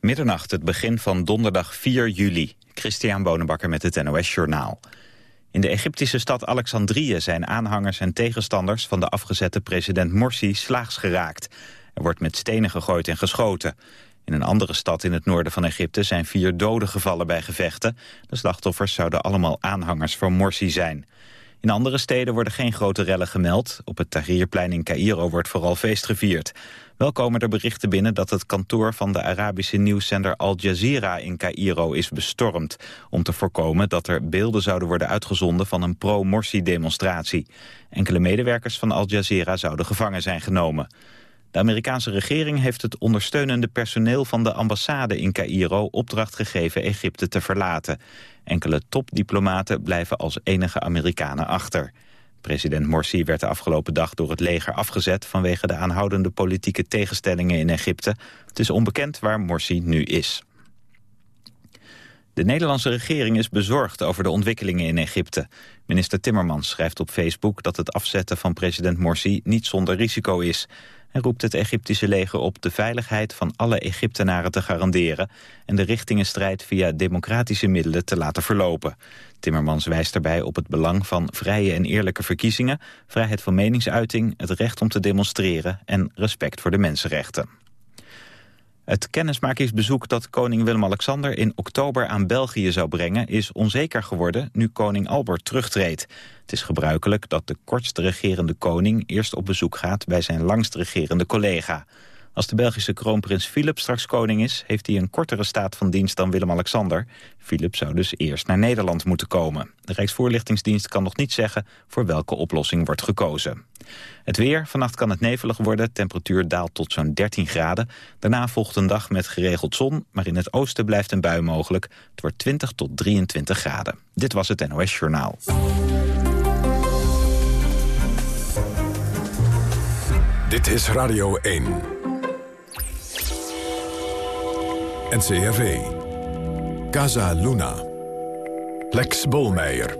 Middernacht, het begin van donderdag 4 juli. Christian Bonenbakker met het NOS Journaal. In de Egyptische stad Alexandrië zijn aanhangers en tegenstanders... van de afgezette president Morsi slaags geraakt. Er wordt met stenen gegooid en geschoten. In een andere stad in het noorden van Egypte zijn vier doden gevallen bij gevechten. De slachtoffers zouden allemaal aanhangers van Morsi zijn. In andere steden worden geen grote rellen gemeld. Op het Tahrirplein in Cairo wordt vooral feest gevierd. Wel komen er berichten binnen dat het kantoor van de Arabische nieuwszender Al Jazeera in Cairo is bestormd. Om te voorkomen dat er beelden zouden worden uitgezonden van een pro-Morsi-demonstratie. Enkele medewerkers van Al Jazeera zouden gevangen zijn genomen. De Amerikaanse regering heeft het ondersteunende personeel van de ambassade in Cairo opdracht gegeven Egypte te verlaten. Enkele topdiplomaten blijven als enige Amerikanen achter. President Morsi werd de afgelopen dag door het leger afgezet... vanwege de aanhoudende politieke tegenstellingen in Egypte. Het is onbekend waar Morsi nu is. De Nederlandse regering is bezorgd over de ontwikkelingen in Egypte. Minister Timmermans schrijft op Facebook dat het afzetten van president Morsi niet zonder risico is en roept het Egyptische leger op de veiligheid van alle Egyptenaren te garanderen en de richtingenstrijd via democratische middelen te laten verlopen. Timmermans wijst daarbij op het belang van vrije en eerlijke verkiezingen, vrijheid van meningsuiting, het recht om te demonstreren en respect voor de mensenrechten. Het kennismakingsbezoek dat koning Willem-Alexander in oktober aan België zou brengen... is onzeker geworden nu koning Albert terugtreedt. Het is gebruikelijk dat de kortst regerende koning eerst op bezoek gaat... bij zijn langst regerende collega. Als de Belgische kroonprins Philip straks koning is... heeft hij een kortere staat van dienst dan Willem-Alexander. Philip zou dus eerst naar Nederland moeten komen. De Rijksvoorlichtingsdienst kan nog niet zeggen... voor welke oplossing wordt gekozen. Het weer, vannacht kan het nevelig worden. Temperatuur daalt tot zo'n 13 graden. Daarna volgt een dag met geregeld zon... maar in het oosten blijft een bui mogelijk. Het wordt 20 tot 23 graden. Dit was het NOS Journaal. Dit is Radio 1. NCRV. Casa Luna. Lex Bolmeijer.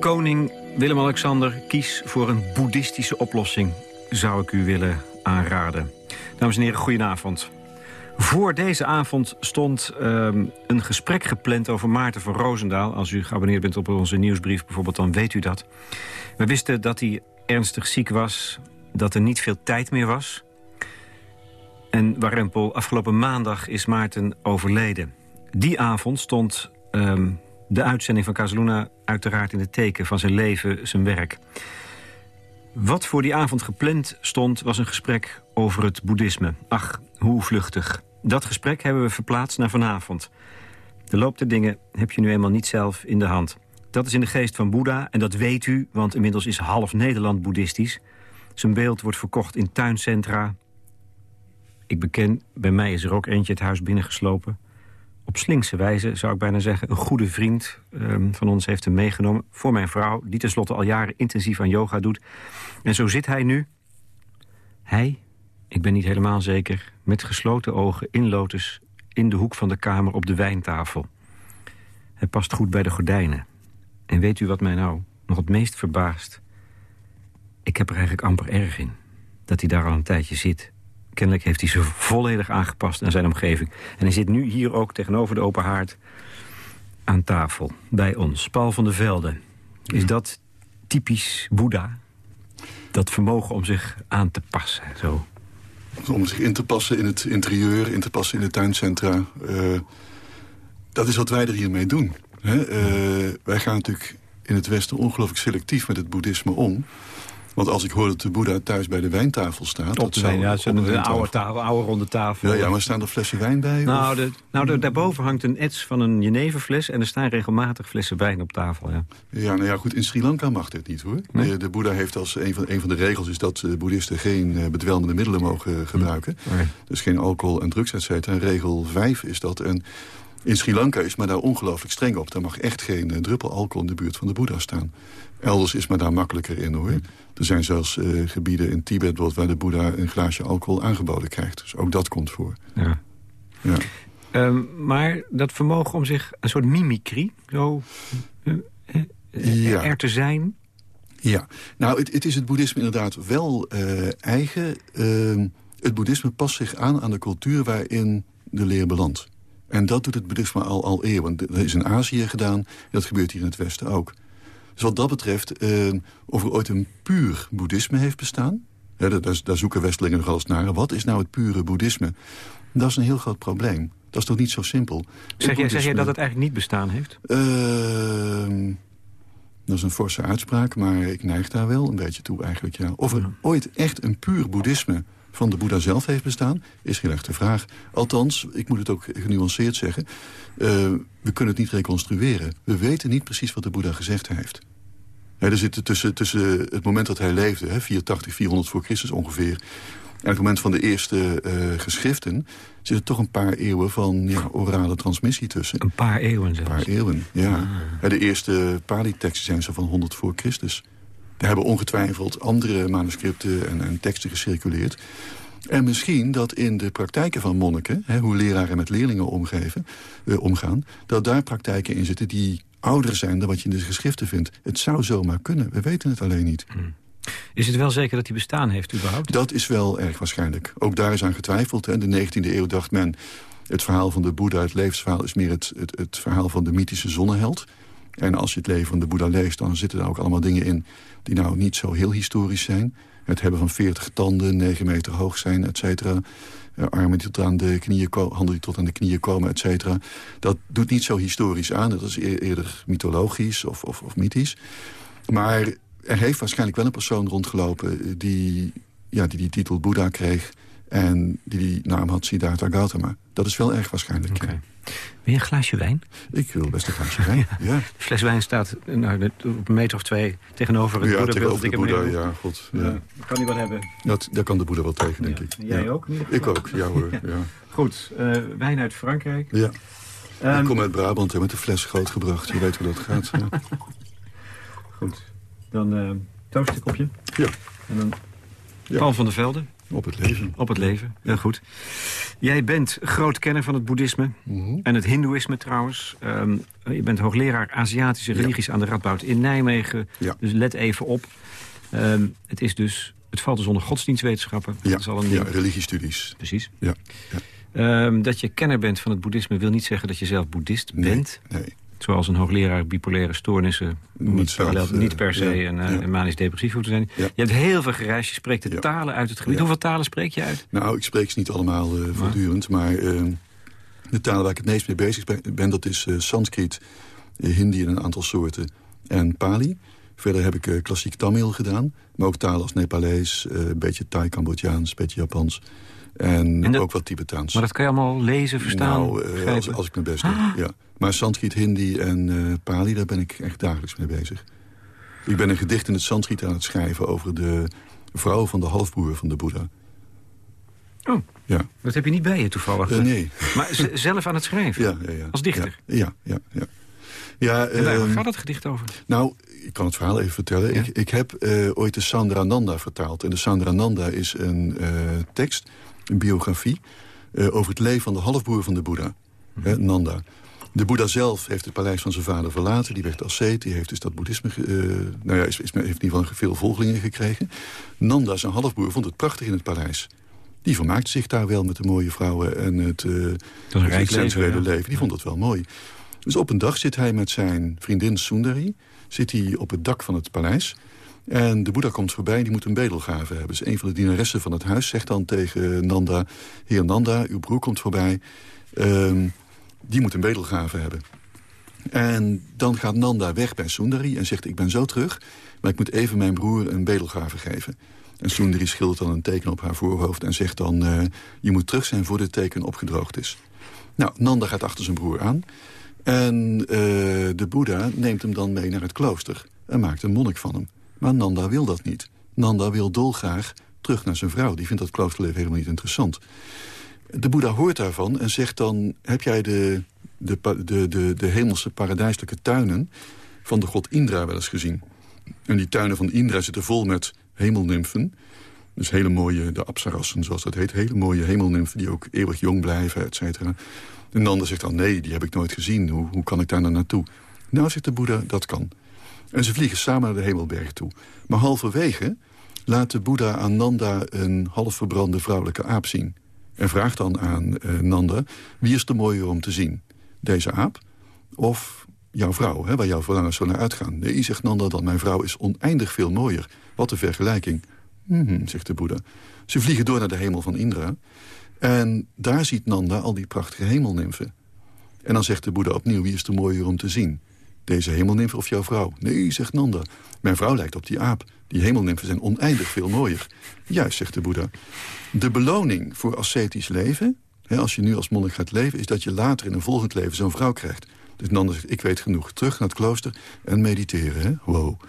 Koning Willem-Alexander, kies voor een boeddhistische oplossing, zou ik u willen aanraden. Dames en heren, goedenavond. Voor deze avond stond um, een gesprek gepland over Maarten van Roosendaal. Als u geabonneerd bent op onze nieuwsbrief bijvoorbeeld, dan weet u dat. We wisten dat hij ernstig ziek was, dat er niet veel tijd meer was. En Warempel, afgelopen maandag is Maarten overleden. Die avond stond um, de uitzending van Casaluna uiteraard in het teken van zijn leven, zijn werk. Wat voor die avond gepland stond, was een gesprek over het boeddhisme. Ach, hoe vluchtig. Dat gesprek hebben we verplaatst naar vanavond. De loop der dingen heb je nu eenmaal niet zelf in de hand. Dat is in de geest van Boeddha en dat weet u, want inmiddels is half Nederland boeddhistisch. Zijn beeld wordt verkocht in tuincentra. Ik beken, bij mij is er ook eentje het huis binnengeslopen op slinkse wijze, zou ik bijna zeggen... een goede vriend um, van ons heeft hem meegenomen voor mijn vrouw... die tenslotte al jaren intensief aan yoga doet. En zo zit hij nu. Hij, ik ben niet helemaal zeker, met gesloten ogen in lotus... in de hoek van de kamer op de wijntafel. Hij past goed bij de gordijnen. En weet u wat mij nou nog het meest verbaast? Ik heb er eigenlijk amper erg in dat hij daar al een tijdje zit kennelijk heeft hij zich volledig aangepast aan zijn omgeving. En hij zit nu hier ook tegenover de open haard aan tafel bij ons. Paul van der Velde, is dat typisch Boeddha? Dat vermogen om zich aan te passen, zo? Om zich in te passen in het interieur, in te passen in de tuincentra. Uh, dat is wat wij er hiermee doen. Hè? Uh, wij gaan natuurlijk in het Westen ongelooflijk selectief met het boeddhisme om. Want als ik hoor dat de Boeddha thuis bij de wijntafel staat... Op de wijn, ja, een oude, tafel, oude ronde tafel. Ja, ja, maar staan er flessen wijn bij? Nou, de, nou daarboven hangt een ets van een jeneverfles... en er staan regelmatig flessen wijn op tafel, ja. Ja, nou ja, goed, in Sri Lanka mag dit niet, hoor. De, de Boeddha heeft als een van, een van de regels... is dat uh, boeddhisten geen uh, bedwelmende middelen mogen uh, gebruiken. Nee. Dus geen alcohol en drugs, et cetera. En regel 5 is dat... En in Sri Lanka is men daar ongelooflijk streng op. Daar mag echt geen druppel alcohol in de buurt van de Boeddha staan. Elders is men daar makkelijker in, hoor. Er zijn zelfs uh, gebieden in Tibet waar de Boeddha een glaasje alcohol aangeboden krijgt. Dus ook dat komt voor. Ja. ja. Um, maar dat vermogen om zich een soort mimicry, zo uh, uh, ja. er te zijn... Ja, nou, het, het, is het boeddhisme inderdaad wel eigen... Ehm, Het boeddhisme past zich aan aan de cultuur waarin de leer belandt. En dat doet het boeddhisme al, al eeuwen. Dat is in Azië gedaan dat gebeurt hier in het Westen ook. Dus wat dat betreft, eh, of er ooit een puur boeddhisme heeft bestaan... Hè, daar, daar, zoeken Westelingen nog eens naar. Wat is nou het pure boeddhisme? Dat is een heel groot probleem. Dat is toch niet zo simpel. Zeg jij, zeg jij dat het eigenlijk niet bestaan heeft? Uh, dat is een forse uitspraak, maar ik neig daar wel een beetje toe eigenlijk. Ja. Of er ooit echt een puur boeddhisme van de Boeddha zelf heeft bestaan, is heel erg de vraag. Althans, ik moet het ook genuanceerd zeggen... Uh, we kunnen het niet reconstrueren. We weten niet precies wat de Boeddha gezegd heeft. er zitten tussen, tussen het moment dat hij leefde, hè, 480, 400 voor Christus ongeveer... en het moment van de eerste uh, geschriften... zitten toch een paar eeuwen van ja, orale transmissie tussen. Een paar eeuwen zelfs? Een paar eeuwen, ja. Ah. De eerste Pali-teksten zijn zo van 100 voor Christus. Er hebben ongetwijfeld andere manuscripten en, en, teksten gecirculeerd. En misschien dat in de praktijken van monniken... Hè, hoe leraren met leerlingen omgeven, eh, omgaan... dat daar praktijken in zitten die ouder zijn dan wat je in de geschriften vindt. Het zou zomaar kunnen, we weten het alleen niet. Hmm. Is het wel zeker dat hij bestaan heeft überhaupt? Dat is wel erg waarschijnlijk. Ook daar is aan getwijfeld. In de 19e eeuw dacht men... het verhaal van de Boeddha, het levensverhaal... is meer het, het, het verhaal van de mythische zonneheld. En als je het leven van de Boeddha leest... dan zitten daar ook allemaal dingen in die nou niet zo heel historisch zijn. Het hebben van 40 tanden, 9 meter hoog zijn, et cetera. Uh, armen die tot aan de knieën handen die tot aan de knieën komen, et cetera. Dat doet niet zo historisch aan. Dat is eerder mythologisch of, of, of mythisch. Maar er heeft waarschijnlijk wel een persoon rondgelopen... die ja, die, die titel Boeddha kreeg en die die naam had Siddhartha Gautama. Dat is wel erg waarschijnlijk. Okay. Wil je een glaasje wijn? Ik wil best een glaasje wijn, ja. De fles wijn staat nou, op een meter of twee tegenover het ja, Boeddha. tegenover de Boeddha, ja, god. Ja. kan hij wel hebben. Dat, daar kan de Boeddha wel tegen, denk ik. Jij ook? Ik ook, ja hoor. Ja. Goed, uh, wijn uit Frankrijk. Ja. Um, ik kom uit Brabant en met de fles grootgebracht. Je weet hoe dat gaat. Goed, dan uh, toast een kopje. Ja. En dan Paul van der Velde. Op het leven. Op het leven, heel goed. Jij bent groot kenner van het boeddhisme mhm. en het hindoeïsme trouwens. Um, je bent hoogleraar Aziatische religies aan de Radboud in Nijmegen. Ja. Dus let even op. Um, het, is dus, het valt dus onder godsdienstwetenschappen. Ja, dat is al een ja religiestudies. Precies. Ja. ja. Um, dat je kenner bent van het boeddhisme wil niet zeggen dat je zelf boeddhist nee, bent. Nee. Zoals een hoogleraar bipolaire stoornissen niet, zelf, niet per se ja, een, ja. een manisch depressief hoeft te zijn. Ja. Je hebt heel veel gereisd, je spreekt de talen uit het gebied. Hoeveel talen spreek je uit? Nou, ik spreek ze niet allemaal uh, voortdurend, maar uh, de talen waar ik het meest mee bezig ben, dat is uh, Sanskriet, Hindi in een aantal soorten en Pali. Verder heb ik klassiek Tamil gedaan, maar ook talen als Nepalees, een beetje Thai, Cambodjaans, een beetje Japans. En, en dat, ook wat Tibetaans. Maar dat kan je allemaal lezen, verstaan? Nou, als, als, ik mijn best doe, ah. ja. Maar Sanskriet, Hindi en uh, Pali, daar ben ik echt dagelijks mee bezig. Ik ben een gedicht in het Sanskriet aan het schrijven... over de vrouw van de halfbroer van de Boeddha. Oh, ja. dat heb je niet bij je toevallig? Uh, nee. Maar zelf aan het schrijven? Ja, ja, ja. Als dichter? Ja, ja, ja. ja. en waar um, gaat het gedicht over? Nou, ik kan het verhaal even vertellen. Ik, ik heb ooit de Sandrananda vertaald. En de Sandrananda is een tekst, een biografie... Uh, over het leven van de halfbroer van de Boeddha, mm -hmm. Nanda. De Boeddha zelf heeft het paleis van zijn vader verlaten. Die werd asceet, die heeft dus dat boeddhisme... Uh, nou ja, is, is, heeft in ieder geval veel volgelingen gekregen. Nanda, zijn halfbroer, vond het prachtig in het paleis. Die vermaakte zich daar wel met de mooie vrouwen en het, uh, het sensuele leven, leven. Die vond het wel mooi. Dus op een dag zit hij met zijn vriendin Sundari... zit hij op het dak van het paleis... En de Boeddha komt voorbij, die moet een bedelgave hebben. Dus een van de dienaressen van het huis zegt dan tegen Nanda... Heer Nanda, uw broer komt voorbij... Um, die moet een bedelgave hebben. En dan gaat Nanda weg bij Sundari en zegt... ik ben zo terug, maar ik moet even mijn broer een bedelgave geven. En Sundari schildert dan een teken op haar voorhoofd... en zegt dan, uh, je moet terug zijn voor dit teken opgedroogd is. Nou, Nanda gaat achter zijn broer aan. En uh, de Boeddha neemt hem dan mee naar het klooster... en maakt een monnik van hem. Maar Nanda wil dat niet. Nanda wil dolgraag terug naar zijn vrouw. Die vindt dat kloosterleven helemaal niet interessant. De Boeddha hoort daarvan en zegt dan... heb jij de, de, de, de, de hemelse paradijselijke tuinen van de god Indra wel eens gezien? En die tuinen van Indra zitten vol met hemelnymfen. Dus hele mooie, de apsarassen zoals dat heet. Hele mooie hemelnymfen die ook eeuwig jong blijven, et cetera. En Nanda zegt dan, nee, die heb ik nooit gezien. Hoe, hoe kan ik daar nou naartoe? Nou, zegt de Boeddha, dat kan. En ze vliegen samen naar de hemelberg toe. Maar halverwege laat de Boeddha aan Nanda een half verbrande vrouwelijke aap zien. En vraagt dan aan uh, Nanda, wie is de mooier om te zien? Deze aap of jouw vrouw, hè, waar jouw verlangens zo naar uitgaan? Nee, zegt Nanda dan, mijn vrouw is oneindig veel mooier. Wat een vergelijking. Hmm, zegt de Boeddha. Ze vliegen door naar de hemel van Indra. En daar ziet Nanda al die prachtige hemelnimfen. En dan zegt de Boeddha opnieuw, wie is de mooier om te zien? Deze hemelnimfen of jouw vrouw? Nee, zegt Nanda. Mijn vrouw lijkt op die aap. Die hemelnimfen zijn oneindig veel mooier. Juist, zegt de Boeddha. De beloning voor ascetisch leven, hè, als je nu als monnik gaat leven... is dat je later in een volgend leven zo'n vrouw krijgt. Dus Nanda zegt, ik weet genoeg. Terug naar het klooster en mediteren. Hè? Wow.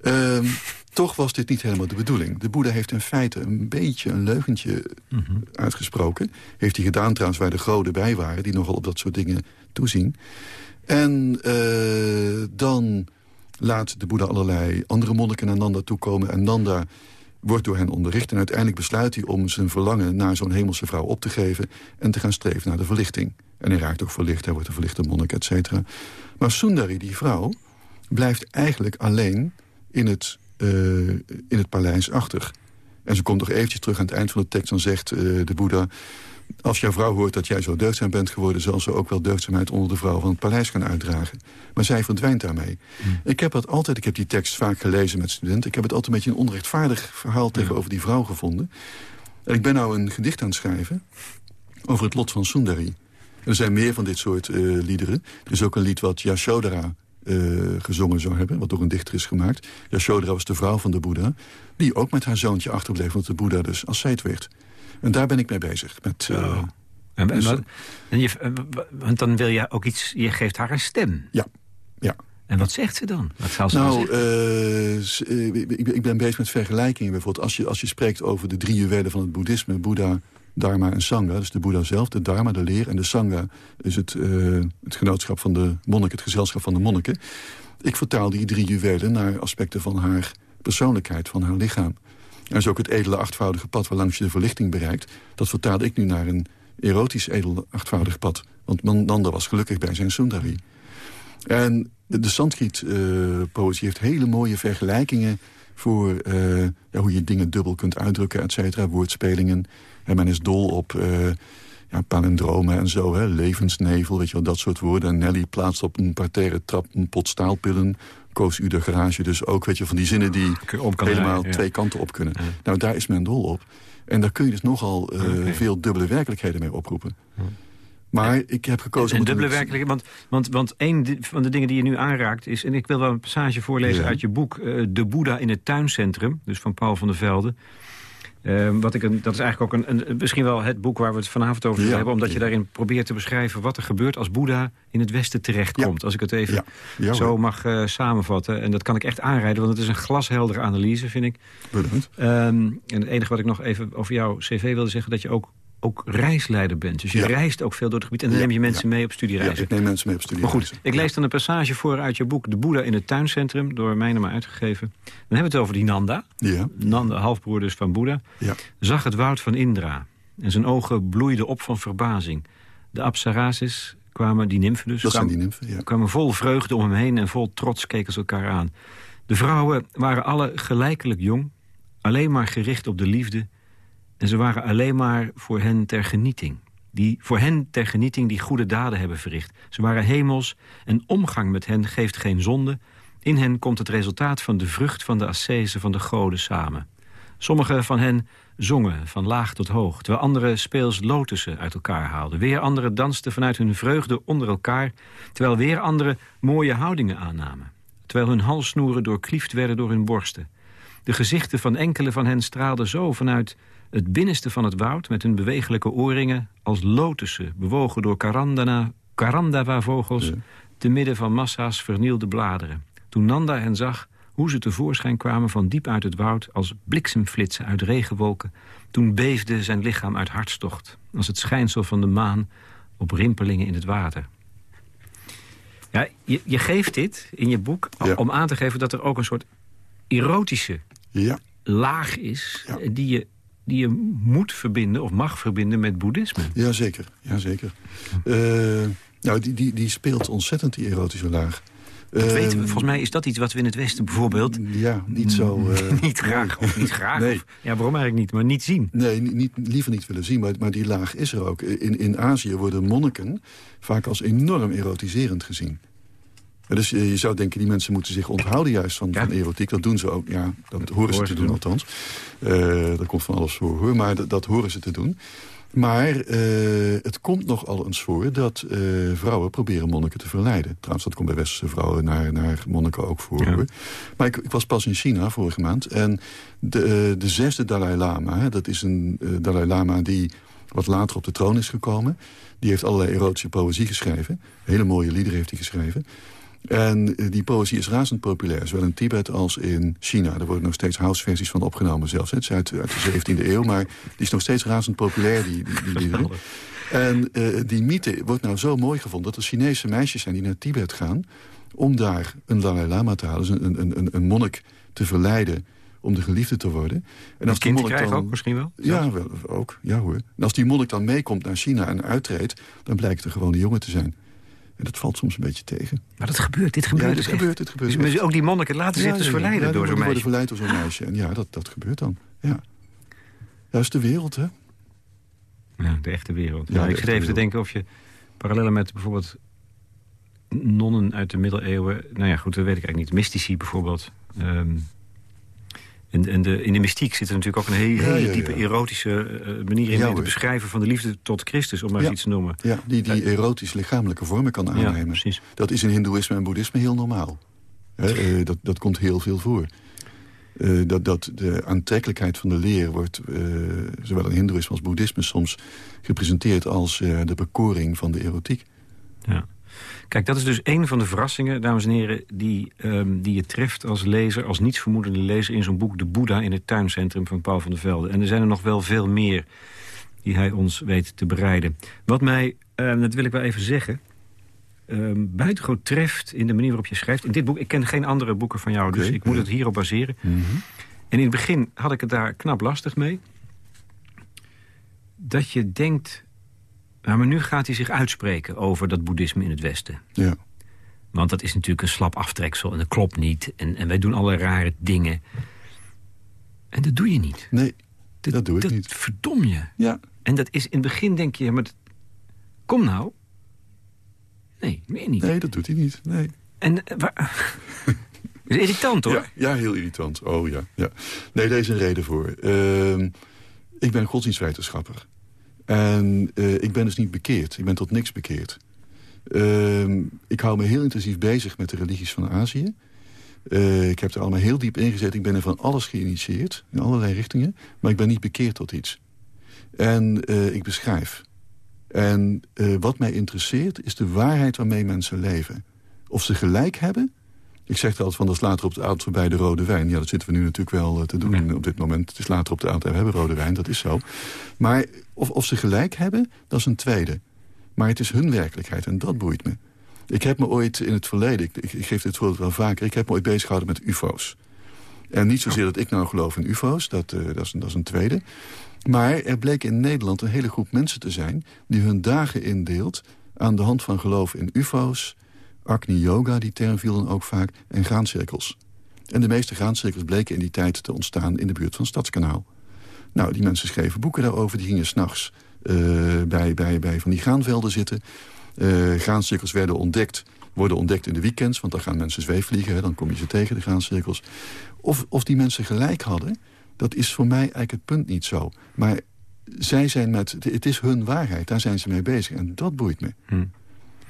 Ehm, toch was dit niet helemaal de bedoeling. De Boeddha heeft in feite een beetje een leugentje mhm. uitgesproken. Heeft hij gedaan trouwens waar de goden bij waren... die nogal op dat soort dingen toezien. En uh, dan laat de Boeddha allerlei andere monniken naar Nanda toekomen. En Nanda wordt door hen onderricht. En uiteindelijk besluit hij om zijn verlangen naar zo'n hemelse vrouw op te geven... en te gaan streven naar de verlichting. En hij raakt ook verlicht, hij wordt een verlichte monnik, et cetera. Maar Sundari, die vrouw, blijft eigenlijk alleen in het, uh, in het paleis achter. En ze komt nog eventjes terug aan het eind van de tekst... dan zegt uh, de Boeddha... Als jouw vrouw hoort dat jij zo deugdzaam bent geworden... zal ze ook wel deugdzaamheid onder de vrouw van het paleis gaan uitdragen. Maar zij verdwijnt daarmee. Hmm. Ik heb dat altijd, ik heb die tekst vaak gelezen met studenten... ik heb het altijd een beetje een onrechtvaardig verhaal tegenover die vrouw gevonden. En ik ben nou een gedicht aan het schrijven over het lot van Sundari. Er zijn meer van dit soort uh, liederen. Er is ook een lied wat Yashodhara uh, gezongen zou hebben... wat door een dichter is gemaakt. Yashodhara was de vrouw van de Boeddha... die ook met haar zoontje achterbleef... want de Boeddha dus ascet werd. En daar ben ik mee bezig. Met, uh, en, dus, en, en je, want dan wil je ook iets... Je geeft haar een stem. Ja, ja. En wat zegt ze dan? Wat ze nou, uh, ik, ik, ben bezig met vergelijkingen. Bijvoorbeeld als je, als je spreekt over de drie juwelen van het boeddhisme... Boeddha, Dharma en Sangha, dus de Boeddha zelf, de Dharma, de leer... en de Sangha is het, uh, het genootschap van de monniken, het gezelschap van de monniken. Ik vertaal die drie juwelen naar aspecten van haar persoonlijkheid, van haar lichaam. En is ook het edele achtvoudige pad waarlangs je de verlichting bereikt. Dat vertaalde ik nu naar een erotisch edel achtvoudig pad. Want Nanda was gelukkig bij zijn Sundari. En de, Sanskriet-poëzie heeft hele mooie vergelijkingen... voor ja, hoe je dingen dubbel kunt uitdrukken, et cetera. Woordspelingen. En men is dol op uh, ja, palindromen en zo. Hè, levensnevel, weet je wel, dat soort woorden. En Nelly plaatst op een parterre trap een pot staalpillen koos u de garage dus ook. Weet je, van die zinnen die helemaal twee kanten op kunnen. Nou, daar is men dol op. En daar kun je dus nogal uh, veel dubbele werkelijkheden mee oproepen. Maar ik heb gekozen... Een dubbele werkelijkheid, want, want, want een van de dingen die je nu aanraakt is... en ik wil wel een passage voorlezen uit je boek... Uh, de Boeddha in het tuincentrum, dus van Paul van der Velde... Ehm, wat ik dat is eigenlijk ook een, een, misschien wel het boek waar we het vanavond over ja, hebben. Omdat je daarin probeert te beschrijven wat er gebeurt als Boeddha in het Westen terechtkomt. Als ik het even zo mag uh, samenvatten. En dat kan ik echt aanrijden, want het is een glasheldere analyse, vind ik. Um, en het enige wat ik nog even over jouw cv wilde zeggen... dat je ook ook reisleider bent. Dus je reist ook veel door het gebied en dan neem je mensen mee op studiereizen. Ja, ik neem mensen mee op studiereizen. Maar goed, ik lees dan een passage voor uit je boek... De Boeddha in het tuincentrum, door mij maar uitgegeven. Dan hebben we het over die Nanda. Ja. Nanda, halfbroer dus van Boeddha. Ja. Zag het woud van Indra. En zijn ogen bloeiden op van verbazing. De Apsarasis kwamen, die nymfen dus... Dat kwamen, zijn die nymfen, ja. kwamen vol vreugde om hem heen en vol trots keken ze elkaar aan. De vrouwen waren alle gelijkelijk jong... alleen maar gericht op de liefde en ze waren alleen maar voor hen ter genieting. Die voor hen ter genieting die goede daden hebben verricht. Ze waren hemels en omgang met hen geeft geen zonde. In hen komt het resultaat van de vrucht van de ascese van de goden samen. Sommigen van hen zongen van laag tot hoog... terwijl anderen speels lotussen uit elkaar haalden. Weer anderen dansten vanuit hun vreugde onder elkaar... terwijl weer anderen mooie houdingen aannamen. Terwijl hun halssnoeren doorkliefd werden door hun borsten. De gezichten van enkele van hen straalden zo vanuit het binnenste van het woud met hun bewegelijke oorringen... als lotussen, bewogen door Karandava-vogels... te midden van massa's vernielde bladeren. Toen Nanda hen zag hoe ze tevoorschijn kwamen van diep uit het woud... als bliksemflitsen uit regenwolken... toen beefde zijn lichaam uit hartstocht... als het schijnsel van de maan op rimpelingen in het water. Ja, je, je geeft dit in je boek om aan te geven dat er ook een soort erotische ja. laag is... die je die je moet verbinden of mag verbinden met boeddhisme. Jazeker, jazeker. Uh, nou, die, die, die speelt ontzettend, die erotische laag. weten we, volgens mij is dat iets wat we in het Westen bijvoorbeeld... Ja, niet zo... Uh, niet graag, of niet graag. nee. Of, ja, waarom eigenlijk niet, maar niet zien. Nee, niet, liever niet willen zien, maar, maar die laag is er ook. In, in Azië worden monniken vaak als enorm erotiserend gezien. Dus je zou denken, die mensen moeten zich onthouden juist van, van erotiek. Dat doen ze ook, ja, dat horen ze te doen, althans. Uh, dat komt van alles voor, hoor, maar dat, horen ze te doen. Maar uh, het komt nogal eens voor dat uh, vrouwen proberen monniken te verleiden. Trouwens, dat komt bij westerse vrouwen naar, naar monniken ook voor. Maar ik, ik, was pas in China vorige maand. En de, de zesde Dalai Lama, hè, dat is een Dalai Lama die wat later op de troon is gekomen. Die heeft allerlei erotische poëzie geschreven. Hele mooie liederen heeft hij geschreven. En eh, die poëzie is razend populair, zowel in Tibet als in China. Er worden nog steeds houseversies van opgenomen zelfs. Het is uit, uit de 17e eeuw, maar die is nog steeds razend populair, die, die, die En uh, die mythe wordt nou zo mooi gevonden... dat er Chinese meisjes zijn die naar Tibet gaan... om daar een Dalai Lama te halen, dus een, een, een, een monnik te verleiden om de geliefde te worden. En als die monnik dan, ook misschien wel? Ja, wel, ook. Ja hoor. En als die monnik dan meekomt naar China en uittreedt... dan blijkt er gewoon een jongen te zijn. En dat valt soms een beetje tegen. Maar dat gebeurt, dit gebeurt ja, dit dus gebeurt, dit gebeurt dus ook die monniken laten zich dus verleiden door zo'n meisje? worden verleid door zo'n meisje. En ja, dat, dat gebeurt dan. Ja. Dat is de wereld, hè? Ja, de echte wereld. Ja, ik zit even te denken of je parallellen met bijvoorbeeld nonnen uit de middeleeuwen... Nou ja, goed, dat weet ik eigenlijk niet. Mystici bijvoorbeeld. Um, en, en de, in de mystiek zit er natuurlijk ook een hele, hele diepe erotische uh, manier in... te beschrijven van de liefde tot Christus, om maar eens iets te noemen. Ja, die, die erotisch lichamelijke vormen kan aannemen. precies. Dat is in hindoeïsme en boeddhisme heel normaal. uh, dat, dat komt heel veel voor. Uh, dat, dat de aantrekkelijkheid van de leer wordt, zowel in hindoeïsme als boeddhisme... soms gepresenteerd als de bekoring van de erotiek. Ja. Kijk, dat is dus een van de verrassingen, dames en heren... die, um, die je treft als lezer, als nietsvermoedende lezer... in zo'n boek De Boeddha in het tuincentrum van Paul van der Velde. En er zijn er nog wel veel meer die hij ons weet te bereiden. Wat mij, um, dat wil ik wel even zeggen... Um, buitengewoon treft in de manier waarop je schrijft. In dit boek, ik ken geen andere boeken van jou, dus ik moet het hierop baseren. Mm -hmm. En in het begin had ik het daar knap lastig mee. Dat je denkt, nou, maar nu gaat hij zich uitspreken over dat boeddhisme in het Westen. Ja. Want dat is natuurlijk een slap aftreksel en dat klopt niet. En, en wij doen alle rare dingen. En dat doe je niet. Nee, dat, doe ik dat niet. Dat verdom je. Ja. En dat is in het begin denk je, maar kom nou. Nee, meer niet. Nee, dat doet hij niet. Nee. En uh, waar... is irritant hoor. Ja, ja, heel irritant. Oh ja. ja. Nee, daar is een reden voor. Uh, ik ben godsdienstwetenschapper. En uh, ik ben dus niet bekeerd. Ik ben tot niks bekeerd. Uh, ik hou me heel intensief bezig met de religies van Azië. Uh, ik heb er allemaal heel diep ingezet. Ik ben er van alles geïnitieerd, in allerlei richtingen. Maar ik ben niet bekeerd tot iets. En uh, ik beschrijf. En wat mij interesseert is de waarheid waarmee mensen leven. Of ze gelijk hebben ik zeg altijd van, dat is later op de avond voorbij de rode wijn. Ja, dat zitten we nu natuurlijk wel te doen op dit moment. Het is later op de avond en we hebben rode wijn, dat is zo. Maar of, of ze gelijk hebben, dat is een tweede. Maar het is hun werkelijkheid en dat boeit me. Ik heb me ooit in het verleden, ik, ik, geef dit voorbeeld wel vaker... ik heb me ooit bezig gehouden met ufo's. En niet zozeer dat ik nou geloof in ufo's, dat, uh, dat, is, dat is een tweede. Maar er bleek in Nederland een hele groep mensen te zijn... die hun dagen indeelt aan de hand van geloof in ufo's... Agni Yoga, die term viel dan ook vaak, en graancirkels. En de meeste graancirkels bleken in die tijd te ontstaan in de buurt van Stadskanaal. Nou, die mensen schreven boeken daarover. Die gingen s'nachts uh, bij, bij, bij van die graanvelden zitten. Uh, graancirkels werden ontdekt, worden ontdekt in de weekends... want dan gaan mensen zweefvliegen, dan kom je ze tegen, de graancirkels. Of, of die mensen gelijk hadden, dat is voor mij eigenlijk het punt niet zo. Maar zij zijn met, het is hun waarheid, daar zijn ze mee bezig. En dat boeit me. Hm.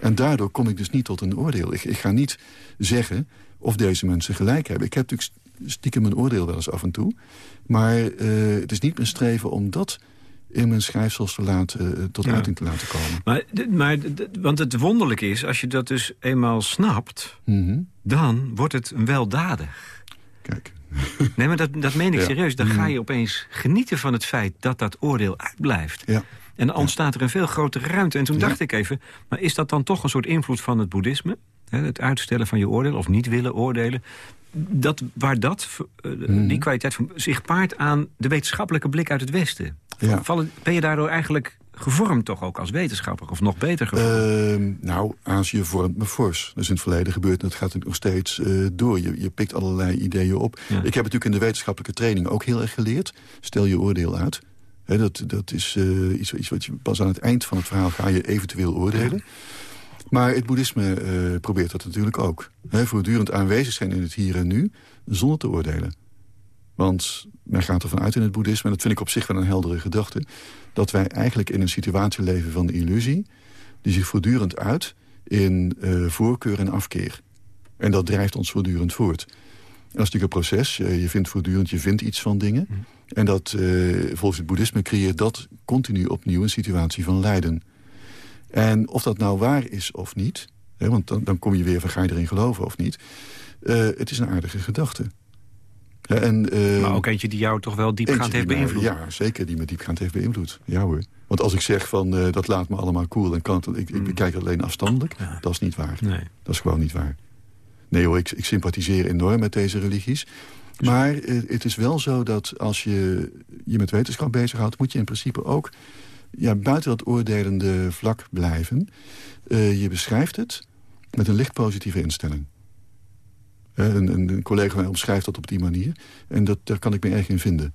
En daardoor kom ik dus niet tot een oordeel. Ik, ik ga niet zeggen of deze mensen gelijk hebben. Ik heb natuurlijk stiekem een oordeel wel eens af en toe. Maar uh, het is niet mijn streven om dat in mijn schrijfsels te laten, uh, tot ja. uiting te laten komen. Maar, maar, want het wonderlijke is, als je dat dus eenmaal snapt... Mm -hmm. dan wordt het weldadig. Kijk. Nee, maar dat, dat meen ik ja. serieus. Dan ga je opeens genieten van het feit dat dat oordeel uitblijft. Ja. En dan ontstaat er een veel grotere ruimte. En toen dacht ik even, maar is dat dan toch een soort invloed van het boeddhisme? Het uitstellen van je oordeel of niet willen oordelen. Dat, waar dat, mm. die kwaliteit van, zich paart aan de wetenschappelijke blik uit het Westen. Ja. Vallen, ben je daardoor eigenlijk gevormd toch ook als wetenschapper, of nog beter gevormd? Uh, nou, Azië vormt me fors. Dat is in het verleden gebeurd en dat gaat nog steeds uh, door. Je, je pikt allerlei ideeën op. Ik heb natuurlijk in de wetenschappelijke training ook heel erg geleerd. Stel je oordeel uit. He, dat, dat is uh, iets, iets, wat je pas aan het eind van het verhaal ga je eventueel oordelen. Maar het boeddhisme uh, probeert dat natuurlijk ook. He, voortdurend aanwezig zijn in het hier en nu, zonder te oordelen. Want men gaat ervan uit in het boeddhisme... en dat vind ik op zich wel een heldere gedachte... dat wij eigenlijk in een situatie leven van illusie... die zich voortdurend uit in uh, voorkeur en afkeer. En dat drijft ons voortdurend voort. dat is natuurlijk een proces. je vindt voortdurend, je vindt iets van dingen. En dat, uh, volgens het boeddhisme creëert dat continu opnieuw... een situatie van lijden. En of dat nou waar is of niet... Hè, want dan, dan kom je weer van ga je erin geloven of niet... Uh, het is een aardige gedachte. En, uh, maar ook eentje die jou toch wel diepgaand heeft beïnvloed? ja, zeker, die me diepgaand heeft beïnvloed. Ja hoor. Want als ik zeg van uh, dat laat me allemaal cool en kan, ik, ik bekijk mm. alleen afstandelijk, ja. dat is niet waar. Nee. Dat is gewoon niet waar. Nee hoor, ik, ik sympathiseer enorm met deze religies. Maar uh, het is wel zo dat als je je met wetenschap bezighoudt... moet je in principe ook ja, buiten dat oordelende vlak blijven. je beschrijft het met een licht positieve instelling. Een, een, collega van mij omschrijft dat op die manier. En dat, daar kan ik me erg in vinden.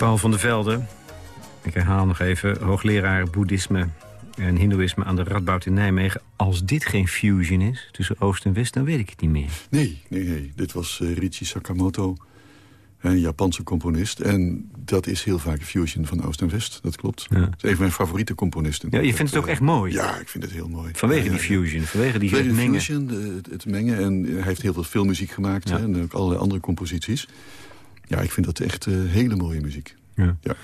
Paul van der Velde, ik herhaal nog even, hoogleraar boeddhisme en hindoeïsme aan de Radboud in Nijmegen. Als dit geen fusion is tussen Oost en West, dan weet ik het niet meer. Nee, nee, nee. Dit was uh, Richie Sakamoto, een Japanse componist. En dat is heel vaak een fusion van Oost en West, dat klopt. Ja. Dat is een van mijn favoriete componisten. Ja, je vindt het ook echt mooi? Ja, ik vind het heel mooi. Vanwege die fusion, vanwege die vanwege het mengen? Fusion, de, het mengen. En hij heeft heel veel filmmuziek gemaakt hè, en ook allerlei andere composities. Ja, ik vind dat echt uh, hele mooie muziek. Ja. ja.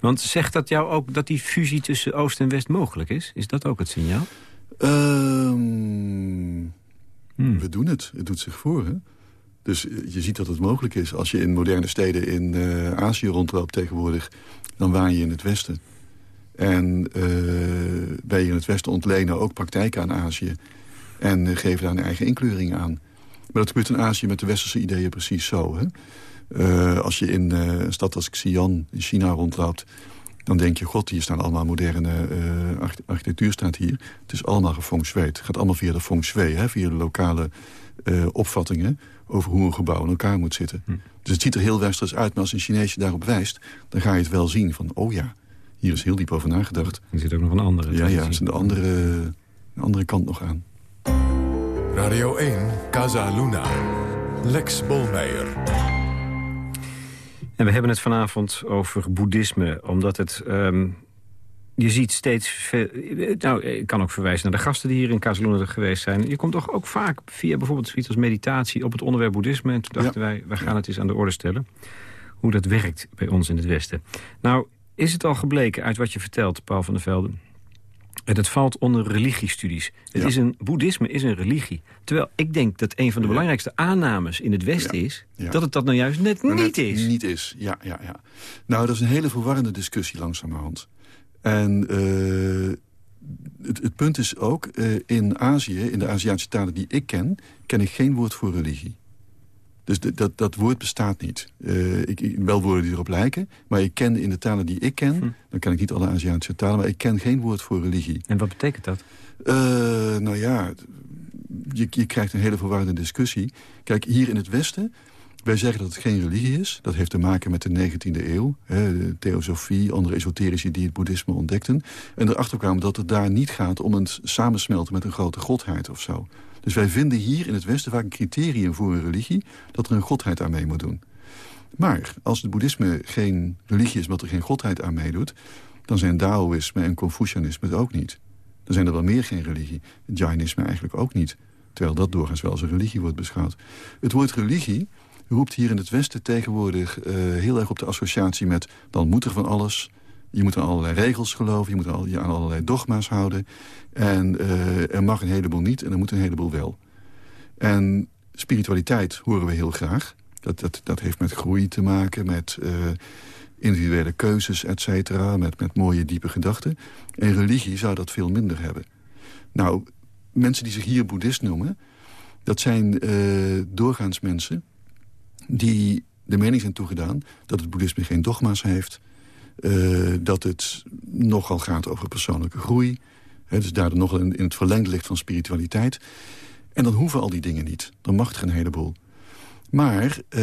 Want zegt dat jou ook dat die fusie tussen Oost en West mogelijk is? Is dat ook het signaal? Um, hmm. We doen het. Het doet zich voor, hè? Dus eh, je ziet dat het mogelijk is. Als je in moderne steden in uh, Azië rondloopt tegenwoordig... dan waai je in het Westen. En uh, wij in het Westen ontlenen ook praktijken aan Azië... en geven daar een eigen inkleuring aan. Maar dat gebeurt in Azië met de westerse ideeën precies zo. Hè? Uh, als je in uh, een stad als Xi'an in China rondloopt... dan denk je, god, hier staan allemaal moderne uh, architectuur staat hier. Het is allemaal gefeng shui. Het gaat allemaal via de feng shui, hè, via de lokale opvattingen... over hoe een gebouw in elkaar moet zitten. Hm. Dus het ziet er heel westers uit, maar als een Chinees je daarop wijst... dan ga je het wel zien van, oh ja, hier is heel diep over nagedacht. Er zit ook nog een andere. Ja, ja, er zit de andere, de andere kant nog aan. Radio 1, Casa Luna. Lex Bolmeijer. En we hebben het vanavond over boeddhisme, omdat het... Um, je ziet steeds veel... Nou, ik kan ook verwijzen naar de gasten die hier in Casaluna geweest zijn. Je komt toch ook vaak via bijvoorbeeld zoiets als meditatie... op het onderwerp boeddhisme. En toen dachten wij, we gaan het eens aan de orde stellen. Hoe dat werkt bij ons in het Westen. Nou, is het al gebleken uit wat je vertelt, Paul van der Velden... En het valt onder religiestudies. Het is een, boeddhisme is een religie. Terwijl ik denk dat een van de belangrijkste aannames in het Westen is... dat het dat nou juist net niet is. Niet is, ja, ja, ja. Nou, dat is een hele verwarrende discussie langzamerhand. En uh, het, het, punt is ook, uh, in Azië, in de Aziatische talen die ik ken... ken ik geen woord voor religie. Dus dat, dat woord bestaat niet. Uh, ik, wel woorden die erop lijken, maar ik ken in de talen die ik ken... Hm. dan ken ik niet alle Aziatische talen, maar ik ken geen woord voor religie. En wat betekent dat? Uh, nou ja, je, je krijgt een hele verwarrende discussie. Kijk, hier in het Westen wij zeggen dat het geen religie is. Dat heeft te maken met de 19e eeuw. Hè, de theosofie, andere esoterici die het boeddhisme ontdekten. En erachter kwamen dat het daar niet gaat om een samensmelten met een grote godheid of zo. Dus wij vinden hier in het Westen vaak een criterium voor een religie... dat er een godheid aan mee moet doen. Maar als het boeddhisme geen religie is... wat er geen godheid aan meedoet... dan zijn Daoïsme en Confucianisme het ook niet. Dan zijn er wel meer geen religie. Jainisme eigenlijk ook niet. Terwijl dat doorgaans wel als een religie wordt beschouwd. Het woord religie roept hier in het Westen tegenwoordig uh, heel erg op de associatie met... dan moet er van alles, je moet aan allerlei regels geloven... je moet je aan allerlei dogma's houden. En uh, er mag een heleboel niet en er moet een heleboel wel. En spiritualiteit horen we heel graag. Dat, dat, dat heeft met groei te maken, met uh, individuele keuzes, et cetera. Met, met mooie, diepe gedachten. En religie zou dat veel minder hebben. Nou, mensen die zich hier boeddhist noemen... dat zijn uh, doorgaans mensen die de mening zijn toegedaan... dat het boeddhisme geen dogma's heeft... Uh, dat het nogal gaat over persoonlijke groei. Hè, dus daardoor nog in, in het verlengde ligt van spiritualiteit. En dan hoeven al die dingen niet. Dan mag er een heleboel. Maar uh,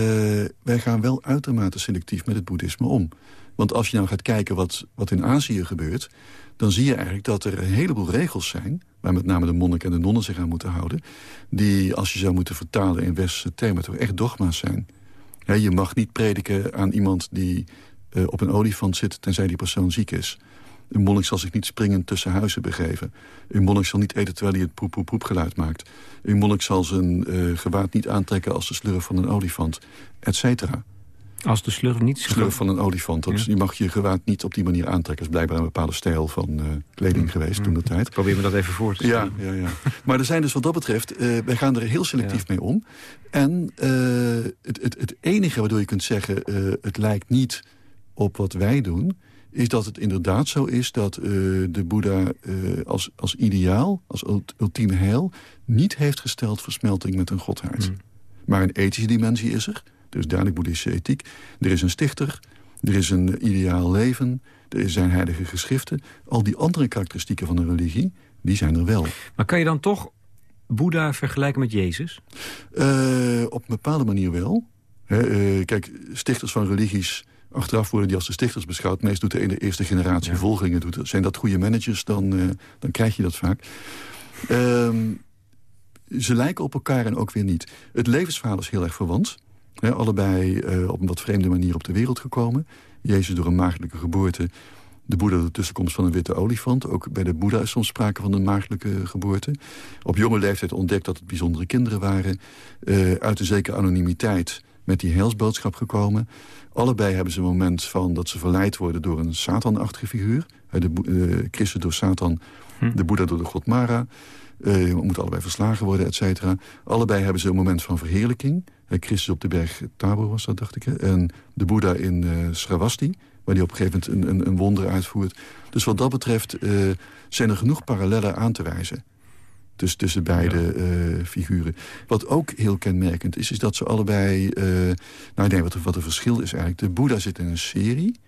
wij gaan wel uitermate selectief met het boeddhisme om. Want als je nou gaat kijken wat, wat in Azië gebeurt... dan zie je eigenlijk dat er een heleboel regels zijn... waar met name de monniken en de nonnen zich aan moeten houden... die, als je zou moeten vertalen in westerse termen... toch echt dogma's zijn je mag niet prediken aan iemand die uh, op een olifant zit... tenzij die persoon ziek is. Een monnik zal zich niet springend tussen huizen begeven. Een monnik zal niet eten terwijl hij het poep poep poep geluid maakt. Een monnik zal zijn uh, gewaad niet aantrekken als de slurf van een olifant, et cetera. Als de slurf niet... Slurf van een olifant. Ja. Je mag je gewaad niet op die manier aantrekken. Dat is blijkbaar een bepaalde stijl van uh, kleding geweest toen de tijd. Probeer me dat even voor te stellen. Ja, ja, ja. maar er zijn dus wat dat betreft... Uh, wij gaan er heel selectief mee om. En het, het, het enige waardoor je kunt zeggen... het lijkt niet op wat wij doen... is dat het inderdaad zo is dat de Boeddha als, als ideaal... als ultieme heil... niet heeft gesteld versmelting met een godheid. Hmm. Maar een ethische dimensie is er... Er is duidelijk boeddhistische ethiek. Er is een stichter, er is een ideaal leven, er zijn heilige geschriften. Al die andere karakteristieken van een religie, die zijn er wel. Maar kan je dan toch Boeddha vergelijken met Jezus? Uh, op een bepaalde manier wel. uh, kijk, stichters van religies Achteraf worden die als de stichters beschouwd. Meest doet de eerste generatie volgingen. Doet, zijn dat goede managers, dan, uh, dan krijg je dat vaak. Um, ze lijken op elkaar en ook weer niet. Het levensverhaal is heel erg verwant. allebei uh, op een wat vreemde manier op de wereld gekomen. Jezus door een maagdelijke geboorte. De Boeddha de tussenkomst van een witte olifant. Ook bij de Boeddha is soms sprake van een maagdelijke geboorte. Op jonge leeftijd ontdekt dat het bijzondere kinderen waren. Uh, uit een zekere anonimiteit met die heilsboodschap gekomen. Allebei hebben ze een moment van dat ze verleid worden door een Satanachtige figuur. De uh, Christus door Satan, hm. de Boeddha door de god Mara. Uh, moeten allebei verslagen worden, et cetera. Allebei hebben ze een moment van verheerlijking. Christus op de berg Tabor was dat, dacht ik. En de Boeddha in uh, Sravasti, waar hij op een gegeven moment een, een, een wonder uitvoert. Dus wat dat betreft zijn er genoeg parallellen aan te wijzen. Dus tussen beide ja. figuren. Wat ook heel kenmerkend is, is dat ze allebei... nou nee, wat, wat een verschil is eigenlijk. De Boeddha zit in een serie.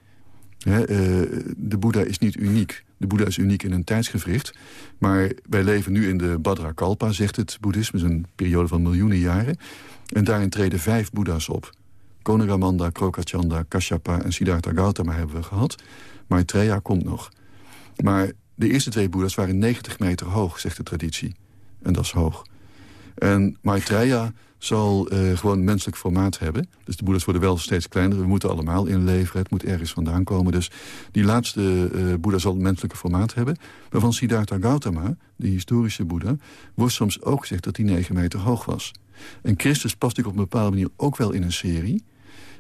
Hè, de Boeddha is niet uniek. De Boeddha is uniek in een tijdsgevricht. Maar wij leven nu in de Badra Kalpa, zegt het boeddhisme. een periode van miljoenen jaren. En daarin treden vijf boeddha's op. Konagamanda, Krokachanda, Kashyapa en Siddhartha Gautama hebben we gehad. Maitreya komt nog. Maar de eerste twee boeddha's waren 90 meter hoog, zegt de traditie. En dat is hoog. En Maitreya zal uh, gewoon menselijk formaat hebben. Dus de boeddha's worden wel steeds kleiner. We moeten allemaal inleveren. Het moet ergens vandaan komen. Dus die laatste uh, boeddha zal een menselijke formaat hebben. Maar van Siddhartha Gautama, de historische boeddha... wordt soms ook gezegd dat hij 9 meter hoog was. En Christus past natuurlijk op een bepaalde manier ook wel in een serie...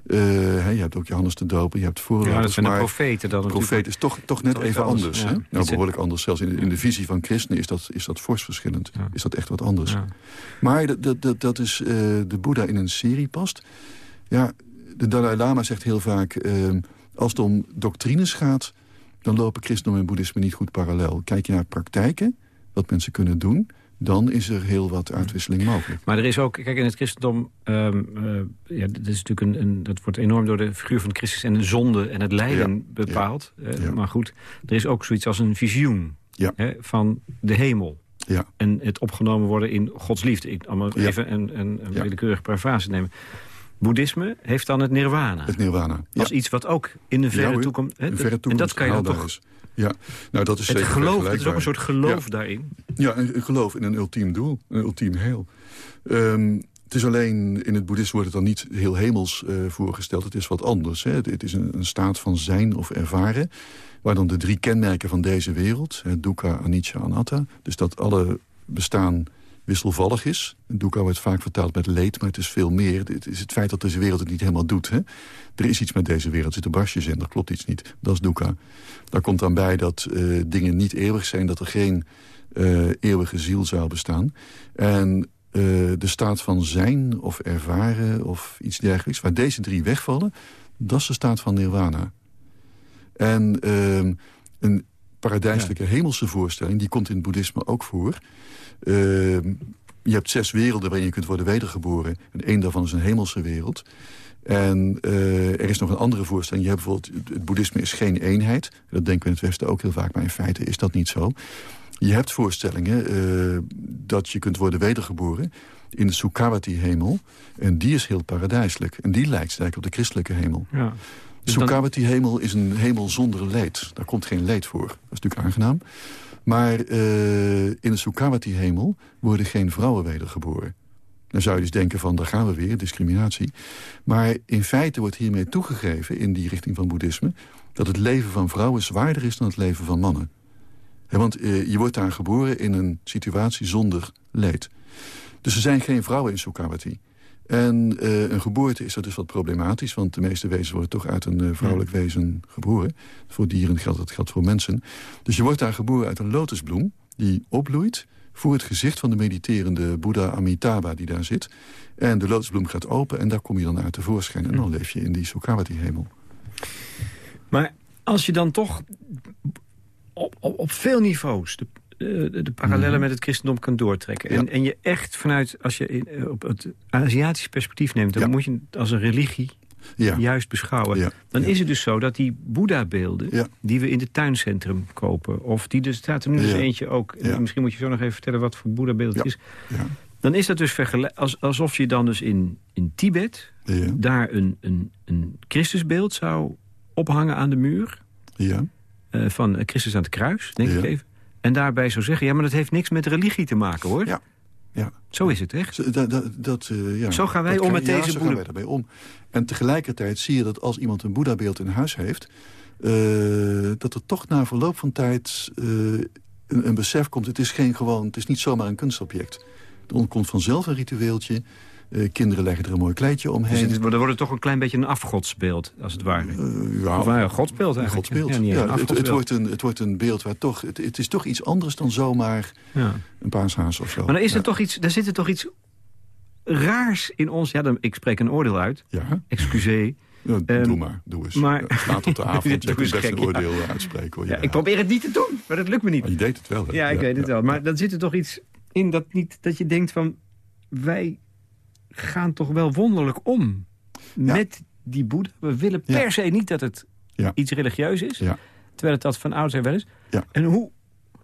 Uh, je hebt ook Johannes de Doper, je hebt voorlopers. Ja, dat zijn de profeten dan. profeet is toch, toch net even anders. hè? Nou, behoorlijk anders. Zelfs in, in de visie van christenen is dat, is dat fors verschillend. Is dat echt wat anders. Maar dat, dat, dat is uh, de Boeddha in een serie past. Ja, de Dalai Lama zegt heel vaak... Uh, als het om doctrines gaat... dan lopen christendom en boeddhisme niet goed parallel. Kijk je naar praktijken, wat mensen kunnen doen dan is er heel wat uitwisseling mogelijk. Maar er is ook, kijk, in het christendom... Um, uh, ja, dat, is natuurlijk een, een, dat wordt enorm door de figuur van Christus... en de zonde en het lijden bepaald. Uh, maar goed, er is ook zoiets als een visioen hè, van de hemel. Ja. En het opgenomen worden in Gods liefde. Ik allemaal even een, een, een willekeurige parafrase nemen. Boeddhisme heeft dan het nirwana. Het nirwana. Als iets wat ook in de verre toekomst... Hè, verre toekomst en dat kan je dan toch... Is. Ja, nou dat is het geloof, het is ook een soort geloof daarin. Ja, een, geloof in een ultiem doel, een ultiem heel. Um, het is alleen, in het boeddhisme wordt het dan niet heel hemels uh, voorgesteld. Het is wat anders. Hè. Het, het is een, een, staat van zijn of ervaren... waar dan de drie kenmerken van deze wereld... Hè, dukkha, anicca, anatta... dus dat alle bestaan wisselvallig is. Dukkha wordt vaak vertaald met leed, maar het is veel meer. Het is het feit dat deze wereld het niet helemaal doet. Hè? Er is iets met deze wereld, er zitten barstjes in, dat klopt iets niet. Dat is dukkha. Daar komt dan bij dat uh, dingen niet eeuwig zijn... dat er geen uh, eeuwige ziel zou bestaan. En uh, de staat van zijn of ervaren of iets dergelijks... waar deze drie wegvallen, dat is de staat van nirvana. En ehm, een paradijselijke hemelse voorstelling... die komt in het boeddhisme ook voor... Ehm, je hebt zes werelden waarin je kunt worden wedergeboren. En één daarvan is een hemelse wereld. En uh, er is nog een andere voorstelling. Je hebt bijvoorbeeld, het boeddhisme is geen eenheid. Dat denken we in het Westen ook heel vaak, maar in feite is dat niet zo. Je hebt voorstellingen uh, dat je kunt worden wedergeboren in de Sukhavati-hemel. En die is heel paradijselijk. En die lijkt sterk op de christelijke hemel. Ja. De dus Sukhavati-hemel is een hemel zonder leed. Daar komt geen leed voor. Dat is natuurlijk aangenaam. Maar uh, in de Sukhavati-hemel worden geen vrouwen wedergeboren. Dan zou je dus denken van, daar gaan we weer, discriminatie. Maar in feite wordt hiermee toegegeven, in die richting van boeddhisme... dat het leven van vrouwen zwaarder is dan het leven van mannen. want uh, je wordt daar geboren in een situatie zonder leed. Dus er zijn geen vrouwen in Sukhavati. En uh, een geboorte is dat dus wat problematisch... want de meeste wezens worden toch uit een uh, vrouwelijk wezen geboren. Voor dieren geldt dat geldt voor mensen. Dus je wordt daar geboren uit een lotusbloem die opbloeit... voor het gezicht van de mediterende Boeddha Amitabha die daar zit. En de lotusbloem gaat open en daar kom je dan uit tevoorschijn. En dan leef je in die Sukhavati-hemel. Maar als je dan toch op, op, op veel niveaus... de eh, de, de parallellen mhm. met het christendom kan doortrekken. En, en je echt vanuit, als je in, eh, op het Aziatische perspectief neemt... dan moet je als een religie ja. juist beschouwen. Dan is het dus zo dat die Boeddha-beelden... die we in het tuincentrum kopen... of die er staat er nu eens eentje ook... misschien moet je zo nog even vertellen wat voor Boeddha-beeld het is... dan is dat dus als, alsof je dan dus in, in Tibet... daar een, een, een Christusbeeld zou ophangen aan de muur... Ja. Uh, van Christus aan het kruis, denk ik even. En daarbij zou zeggen, ja, maar dat heeft niks met religie te maken, hoor. Ja. Ja. Zo is het, echt? Zo, dat, dat, dat, uh, ja. zo gaan wij om met ja, deze wij daarbij om. En tegelijkertijd zie je dat als iemand een Boeddha-beeld in huis heeft... Uh, dat er toch na verloop van tijd uh, een, een, besef komt... Het is, geen gewoon, het is niet zomaar een kunstobject. Er komt vanzelf een ritueeltje. Uh, kinderen leggen er een mooi kleedje omheen. Dus het, er wordt toch een klein beetje een afgodsbeeld, als het ware. Uh, ja, of een godsbeeld eigenlijk. Een godsbeeld. Ja, ja het, het, wordt een, het wordt een beeld waar toch... Het, het is toch iets anders dan zomaar ja. een paashaas of zo. Maar dan is er toch iets, daar zit er toch iets raars in ons... Ja, dan, ik spreek een oordeel uit. Ja. Excuseer. Ja, um, doe maar, doe eens. Maar, Laat op de avond, je kunt best een oordeel ja. uitspreken. Hoor. Ja, ik probeer het niet te doen, maar dat lukt me niet. Maar je deed het wel, hè? Ja, ik weet het wel. Maar dan zit er toch iets in dat, niet, dat je denkt van... wij gaan toch wel wonderlijk om met die boeddha. We willen per se niet dat het iets religieus is. Terwijl het dat van oudsher wel is. En hoe,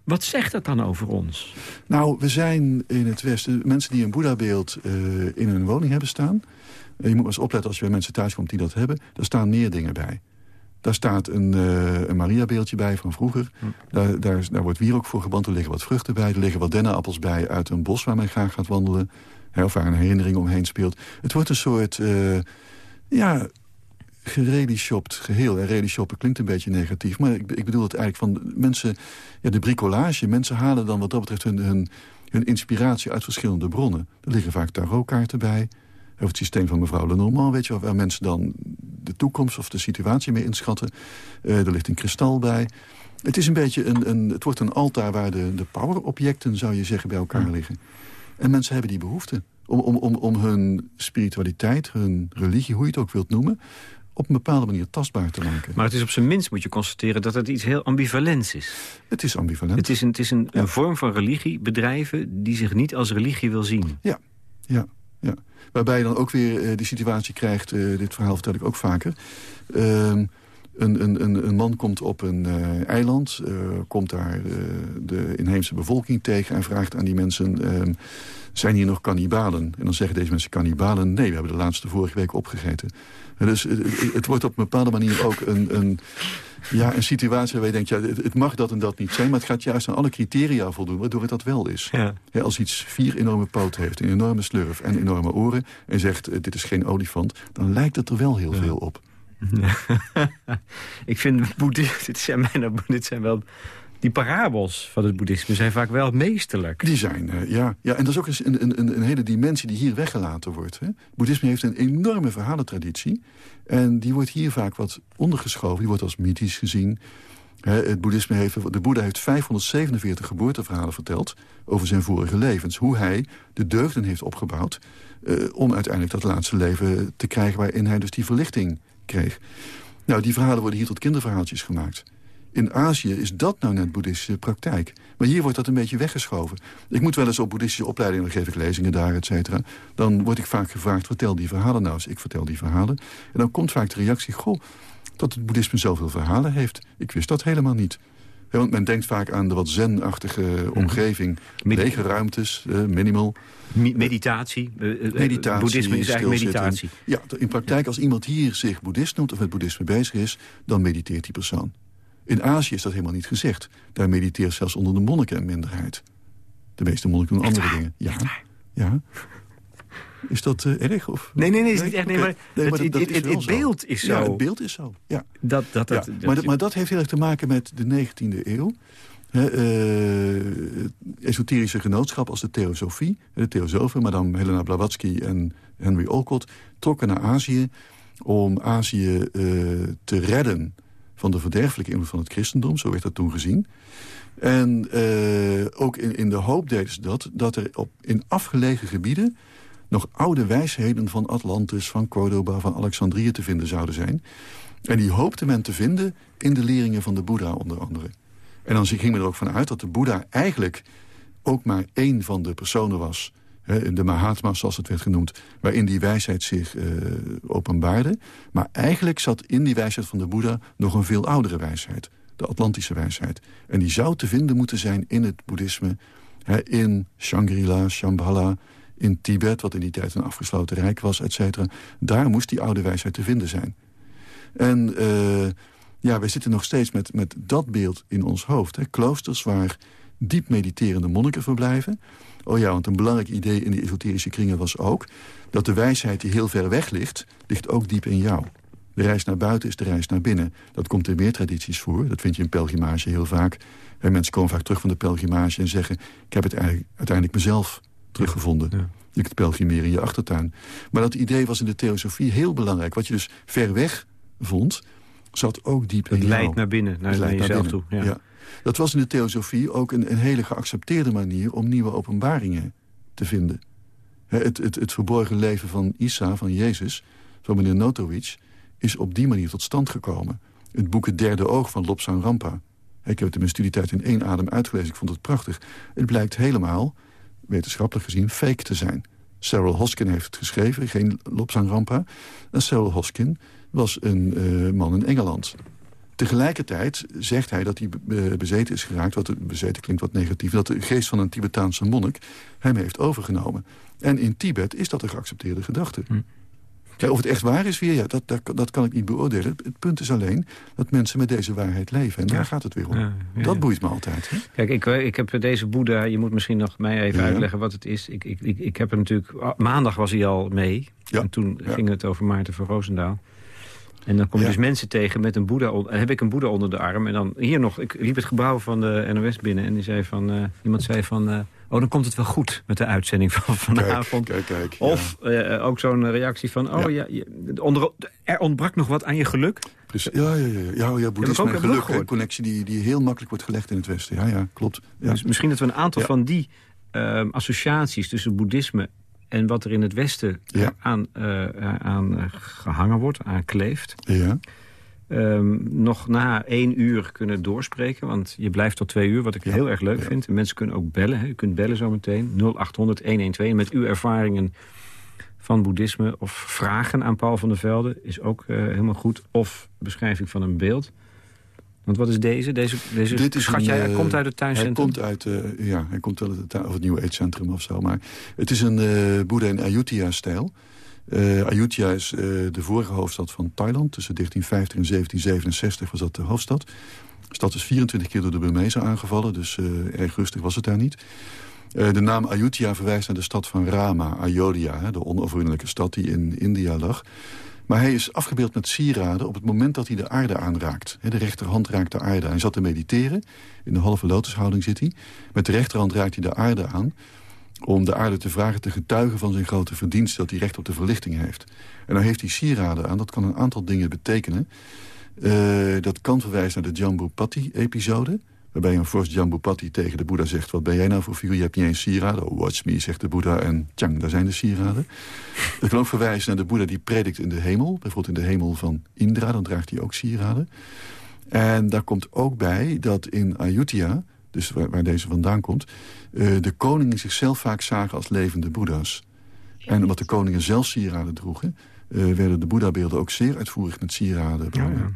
wat zegt dat dan over ons? Nou, we zijn in het Westen mensen die een boeddha-beeld uh, in hun woning hebben staan. Uh, je moet maar eens opletten als je bij mensen thuis komt die dat hebben. Daar staan meer dingen bij. Daar staat een, uh, een Maria-beeldje bij van vroeger. Hm. Daar, daar, daar wordt wierook voor geband. Er liggen wat vruchten bij. Er liggen wat dennenappels bij uit een bos waar men graag gaat wandelen. Of waar een herinnering omheen speelt. Het wordt een soort... Uh, ja, geredishopt geheel. En redishoppen klinkt een beetje negatief. Maar ik, ik bedoel het eigenlijk van mensen... Ja, de bricolage. Mensen halen dan wat dat betreft hun, hun, hun inspiratie uit verschillende bronnen. Er liggen vaak tarotkaarten bij. Of het systeem van mevrouw Lenormand, weet je wel. Waar mensen dan de toekomst of de situatie mee inschatten. Uh, er ligt een kristal bij. Het is een beetje een, een, het wordt een altaar waar de, de powerobjecten, zou je zeggen, bij elkaar liggen. En mensen hebben die behoefte om, om, om, om hun spiritualiteit, hun religie, hoe je het ook wilt noemen op een bepaalde manier tastbaar te maken. Maar het is op zijn minst, moet je constateren, dat het iets heel ambivalents is. Het is ambivalent. Het is een, het is een, ja. een vorm van religie, bedrijven, die zich niet als religie wil zien. Ja, ja, ja. Waarbij je dan ook weer uh, die situatie krijgt, uh, dit verhaal vertel ik ook vaker... Uh, een, een, een, man komt op een uh, eiland, uh, komt daar uh, de inheemse bevolking tegen... en vraagt aan die mensen, ehm, zijn hier nog kannibalen? En dan zeggen deze mensen kannibalen, nee, we hebben de laatste vorige week opgegeten. En dus het, het, wordt op een bepaalde manier ook een, een, ja, een situatie waar je denkt... Ja, het, het, mag dat en dat niet zijn, maar het gaat juist aan alle criteria voldoen... waardoor het dat wel is. Ja. Ja, als iets vier enorme poten heeft, een enorme slurf en enorme oren... en zegt, dit is geen olifant, dan lijkt het er wel heel veel op. ik vind boeddhist, dit zijn, dit zijn wel... Die parabels van het boeddhisme zijn vaak wel meesterlijk. Die zijn, uh, ja, ja. En dat is ook een, een, een hele dimensie die hier weggelaten wordt. Hè. Boeddhisme heeft een enorme verhalentraditie. En die wordt hier vaak wat ondergeschoven. Die wordt als mythisch gezien. het boeddhisme heeft, de Boeddha heeft 547 geboorteverhalen verteld... over zijn vorige levens. Hoe hij de deugden heeft opgebouwd... Uh, om uiteindelijk dat laatste leven te krijgen... waarin hij dus die verlichting kreeg. Nou, die verhalen worden hier tot kinderverhaaltjes gemaakt. In Azië is dat nou net boeddhistische praktijk. Maar hier wordt dat een beetje weggeschoven. Ik moet wel eens op boeddhistische opleidingen, dan geef ik lezingen daar, et cetera. Dan word ik vaak gevraagd, vertel die verhalen nou eens. Ik vertel die verhalen. En dan komt vaak de reactie, goh, dat het boeddhisme zoveel verhalen heeft. Ik wist dat helemaal niet. Ja, want men denkt vaak aan de wat zen-achtige mhm. omgeving. Medi Lege ruimtes, uh, minimal. meditatie. Uh, meditatie. Boeddhisme is eigenlijk meditatie. Ja, in praktijk, als iemand hier zich boeddhist noemt... of met boeddhisme bezig is, dan mediteert die persoon. In Azië is dat helemaal niet gezegd. Daar mediteert zelfs onder de monniken een minderheid. De meeste monniken doen andere dingen. Ja, ja. Is dat uh, erg? Of? Nee, nee, nee, is niet echt. Nee, maar, nee, maar het, het, het, het beeld is zo. Ja, het beeld is zo. Ja. Dat, dat, dat, ja. maar, dat, maar dat heeft heel erg te maken met de 19e eeuw. He, uh, esoterische genootschap als de Theosofie, de Theosofen, madame Helena Blavatsky en Henry Olcott, trokken naar Azië om Azië uh, te redden van de verderfelijke invloed van het christendom. Zo werd dat toen gezien. En uh, ook in, in de hoop deden ze dat, dat er op, in afgelegen gebieden nog oude wijsheden van Atlantis, van Cordoba, van Alexandrië te vinden zouden zijn. En die hoopte men te vinden in de leringen van de Boeddha onder andere. En dan ging men er ook vanuit dat de Boeddha eigenlijk ook maar één van de personen was... De Mahatma, zoals het werd genoemd, waarin die wijsheid zich uh, openbaarde. Maar eigenlijk zat in die wijsheid van de Boeddha nog een veel oudere wijsheid. De Atlantische wijsheid. En die zou te vinden moeten zijn in het boeddhisme. In Shangri-La, Shambhala, in Tibet, wat in die tijd een afgesloten rijk was, et cetera. Daar moest die oude wijsheid te vinden zijn. En uh, ja, wij zitten nog steeds met, met dat beeld in ons hoofd. Hè? Kloosters waar diep mediterende monniken verblijven. Oh ja, want een belangrijk idee in de esoterische kringen was ook... dat de wijsheid die heel ver weg ligt, ligt ook diep in jou. De reis naar buiten is de reis naar binnen. Dat komt in meer tradities voor. Dat vind je in pelgrimage heel vaak. En mensen komen vaak terug van de pelgrimage en zeggen... ik heb het uiteindelijk mezelf teruggevonden. Ja. Je kunt pelgrimeren in je achtertuin. Maar dat idee was in de theosofie heel belangrijk. Wat je dus ver weg vond, zat ook diep in jou. Het leidt naar binnen, naar, naar jezelf toe. Ja. ja. Dat was in de theosofie ook een, een hele geaccepteerde manier... om nieuwe openbaringen te vinden. Het, het, het verborgen leven van Isa, van Jezus, van meneer Notowicz... is op die manier tot stand gekomen. Het boek Het Derde Oog van Lobsang Rampa. Ik heb het in mijn studietijd in één adem uitgelezen. Ik vond het prachtig. Het blijkt helemaal, wetenschappelijk gezien, fake te zijn. Cyril Hoskin heeft het geschreven, geen Lobsang Rampa. En Cyril Hoskin was een uh, man in Engeland. Tegelijkertijd zegt hij dat hij bezeten is geraakt... wat bezeten klinkt wat negatief... dat de geest van een Tibetaanse monnik hem heeft overgenomen. En in Tibet is dat een geaccepteerde gedachte. Hm. Ja, of het echt waar is weer, ja, dat, dat, dat, kan ik niet beoordelen. Het punt is alleen dat mensen met deze waarheid leven. En daar gaat het weer om. dat boeit me altijd. Hè? Kijk, ik, ik heb deze Boeddha... Je moet misschien nog mij even uitleggen wat het is. Ik, ik, ik, ik heb er natuurlijk... Maandag was hij al mee. En toen ging het over Maarten van Roosendaal. En dan kom je dus mensen tegen met een boeddha. Heb ik een boeddha onder de arm. En dan hier nog, ik liep het gebouw van de NOS binnen. En die zei van, uh, iemand zei van... Uh, oh, dan komt het wel goed met de uitzending van vanavond. Kijk, kijk, kijk, of uh, ook zo'n reactie van... oh ja, onder, er ontbrak nog wat aan je geluk. Precies. Ja, ja, ja. ja, ja boeddhisme en geluk. Een connectie die, die heel makkelijk wordt gelegd in het Westen. Ja, ja, klopt. Ja. Dus misschien dat we een aantal van die ehm, associaties tussen boeddhisme en wat er in het Westen aan, uh, aan eh, gehangen wordt, aan kleeft... Ja. Um, nog na één uur kunnen doorspreken. Want je blijft tot twee uur, wat ik heel erg leuk vind. En mensen kunnen ook bellen. Hè. U kunt bellen zometeen. 0800-112. Met uw ervaringen van boeddhisme of vragen aan Paul van der Velde... is ook uh, helemaal goed. Of beschrijving van een beeld. Want wat is deze? Deze, deze Dit is schatje, hij komt uit het tuincentrum? Hij komt uit, uh, ja, hij komt uit het, of het nieuwe eetcentrum of zo. Maar het is een uh, Boeddha in Ayutthaya-stijl. Uh, Ayutthaya is de vorige hoofdstad van Thailand. Tussen 1950 en 1767 was dat de hoofdstad. De stad is 24 keer door de Burmezen aangevallen. Dus erg rustig was het daar niet. de naam Ayutthaya verwijst naar de stad van Rama, Ayodhya. de onoverwinnelijke stad die in India lag. Maar hij is afgebeeld met sieraden op het moment dat hij de aarde aanraakt. De rechterhand raakt de aarde. Hij zat te mediteren. In de halve lotushouding zit hij. Met de rechterhand raakt hij de aarde aan om de aarde te vragen te getuigen van zijn grote verdienst... dat hij recht op de verlichting heeft. En dan heeft hij sieraden aan. Dat kan een aantal dingen betekenen. Uh, dat kan verwijzen naar de Jambupati-episode... Waarbij een vorst Jambupati tegen de Boeddha zegt... wat ben jij nou voor figuur? Je hebt niet eens sieraden. Oh, watch me, zegt de Boeddha. En tjang, daar zijn de sieraden. Het kan ook verwijzen naar de Boeddha die predikt in de hemel. Bijvoorbeeld in de hemel van Indra, dan draagt hij ook sieraden. En daar komt ook bij dat in Ayutthaya, dus waar, deze vandaan komt... Uh, de koningen zichzelf vaak zagen als levende boeddha's. En omdat de koningen zelf sieraden droegen... Uh, werden de boeddhabeelden ook zeer uitvoerig met sieraden. Ja, ja.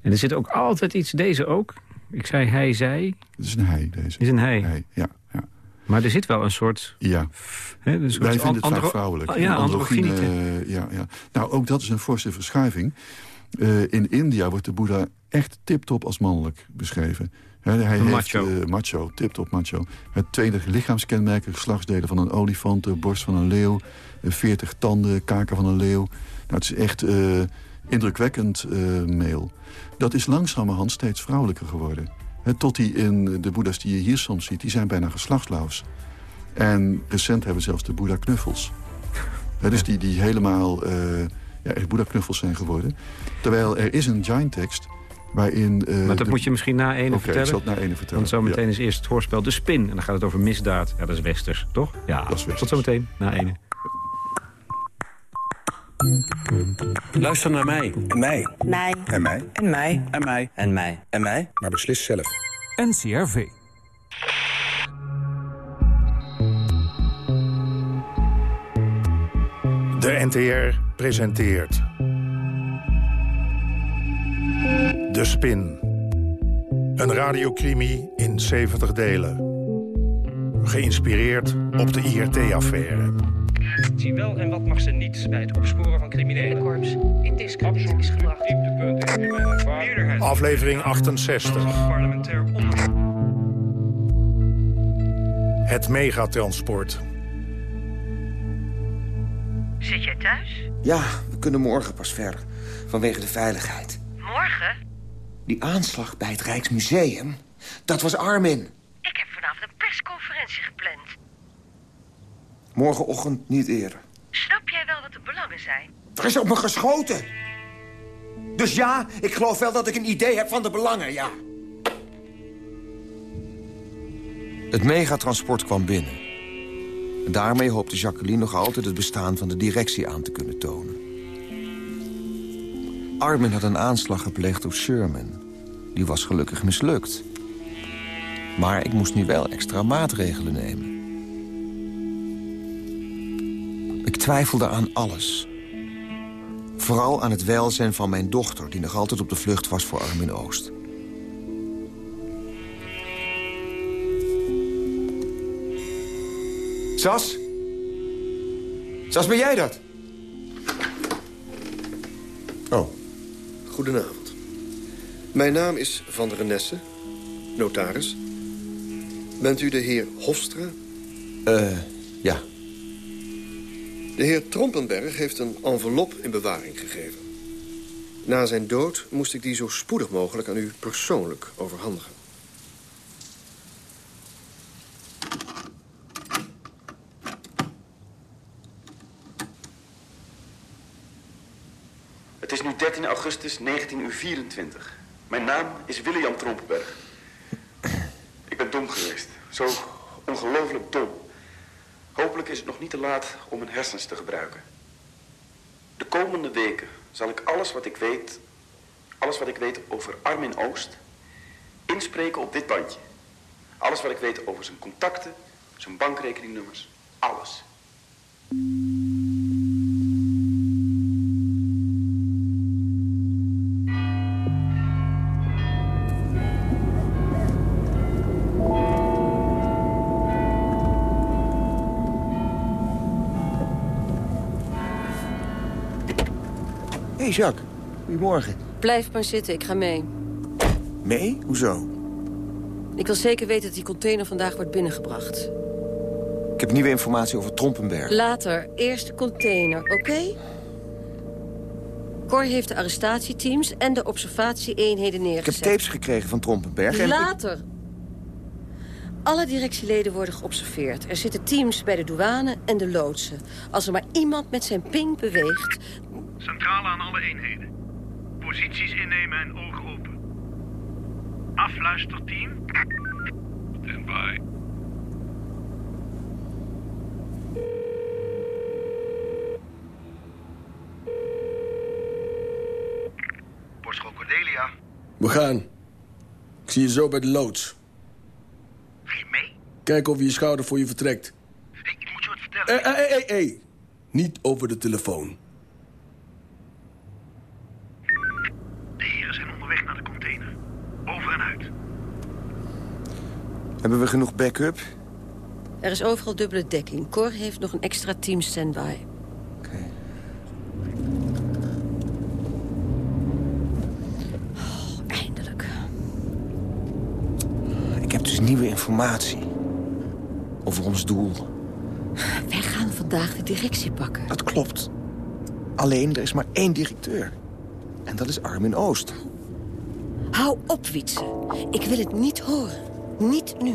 En er zit ook altijd iets, deze ook, ik zei hij, zij. Het is een hij, deze. Het is een hij. hij ja, ja. Maar er zit wel een soort... Ja. Hè, dus Wij vinden het vaak vrouwelijk. ja, androgyne. Uh, ja, ja. Nou, ook dat is een forse verschuiving. Uh, in India wordt de Boeddha echt tip-top als mannelijk beschreven. He, hij macho. heeft uh, macho, tip-top macho. Het tweede lichaamskenmerken, geslachtsdelen van een olifant... de borst van een leeuw, veertig tanden, kaken van een leeuw. Nou, het is echt indrukwekkend meel dat is langzamerhand steeds vrouwelijker geworden. tot die in de boeddha's die je hier soms ziet, die zijn bijna geslachtsloos. En recent hebben zelfs de boeddha knuffels. dus die, die helemaal uh, ja, echt boeddha knuffels zijn geworden. Terwijl er is een giant tekst waarin... Uh, maar dat moet je misschien na ene vertellen. ik zal het na ene vertellen. Want zometeen is eerst het hoorspel De Spin. En dan gaat het over misdaad. Ja, dat is westers, toch? Ja, dat is westers. tot zometeen na ene. Luister naar mij. En mij. Mij. En mij. En mij. En mij. En mij. En mij. Maar beslis zelf. NCRV. De NTR presenteert... De Spin. Een radiocrimi in 70 delen. Geïnspireerd op de IRT-affaire. Zie wel en wat mag ze niet bij het opsporen van criminelen. Korps in discrediet is gebracht. Aflevering 68. Parlementair onderzoek. Het megatransport. Zit jij thuis? Ja, we kunnen morgen pas verder. Vanwege de veiligheid. Morgen? Die aanslag bij het Rijksmuseum, dat was Armin. Ik heb vanavond een persconferentie gepland. Morgenochtend niet eerder. Snap jij wel wat de belangen zijn? Er is op me geschoten. Dus ja, ik geloof wel dat ik een idee heb van de belangen, ja. Het megatransport kwam binnen. En daarmee hoopte Jacqueline nog altijd het bestaan van de directie aan te kunnen tonen. Armin had een aanslag gepleegd op Sherman. Die was gelukkig mislukt. Maar ik moest nu wel extra maatregelen nemen. Ik twijfelde aan alles. Vooral aan het welzijn van mijn dochter... die nog altijd op de vlucht was voor Armin Oost. Sas? Sas, ben jij dat? Goedenavond. Mijn naam is Van der Nesse, notaris. Bent u de heer Hofstra? Eh, ja. De heer Trompenberg heeft een envelop in bewaring gegeven. Na zijn dood moest ik die zo spoedig mogelijk aan u persoonlijk overhandigen. Het is nu 13 augustus 1924. Mijn naam is William Trompenberg. Ik ben dom geweest. Zo ongelooflijk dom. Hopelijk is het nog niet te laat om mijn hersens te gebruiken. De komende weken zal ik alles wat ik weet... alles wat ik weet over Armin Oost... inspreken op dit bandje. Alles wat ik weet over zijn contacten, zijn bankrekeningnummers, alles. Hey Jacques. Goedemorgen. Blijf maar zitten, ik ga mee. Mee? Hoezo? Ik wil zeker weten dat die container vandaag wordt binnengebracht. Ik heb nieuwe informatie over Trompenberg. Later, eerst de container, oké? Cor heeft de arrestatieteams en de observatieeenheden Ik heb neergezet. tapes gekregen van Trompenberg en... Later. Alle directieleden worden geobserveerd. Er zitten teams bij de douane en de loodsen. Als er maar iemand met zijn ping beweegt... Centrale aan alle eenheden. Posities innemen en ogen open. Afluisterteam. Stand by. Sportschool Cordelia. We gaan. Ik zie je zo bij de loods. Ga je mee? Kijk over je schouder voor je vertrekt. Hey, ik moet je wat vertellen. Hé, hé, hé. Niet over de telefoon. De heren zijn onderweg naar de container. Over en uit. Hebben we genoeg backup? Er is overal dubbele dekking. Cor heeft nog een extra team standby. Oh, eindelijk. Ik heb dus nieuwe informatie. Over ons doel. Wij gaan vandaag de directie pakken. Dat klopt. Alleen, er is maar één directeur. En dat is Armin Oost. Hou op, Wietse. Ik wil het niet horen. Niet nu.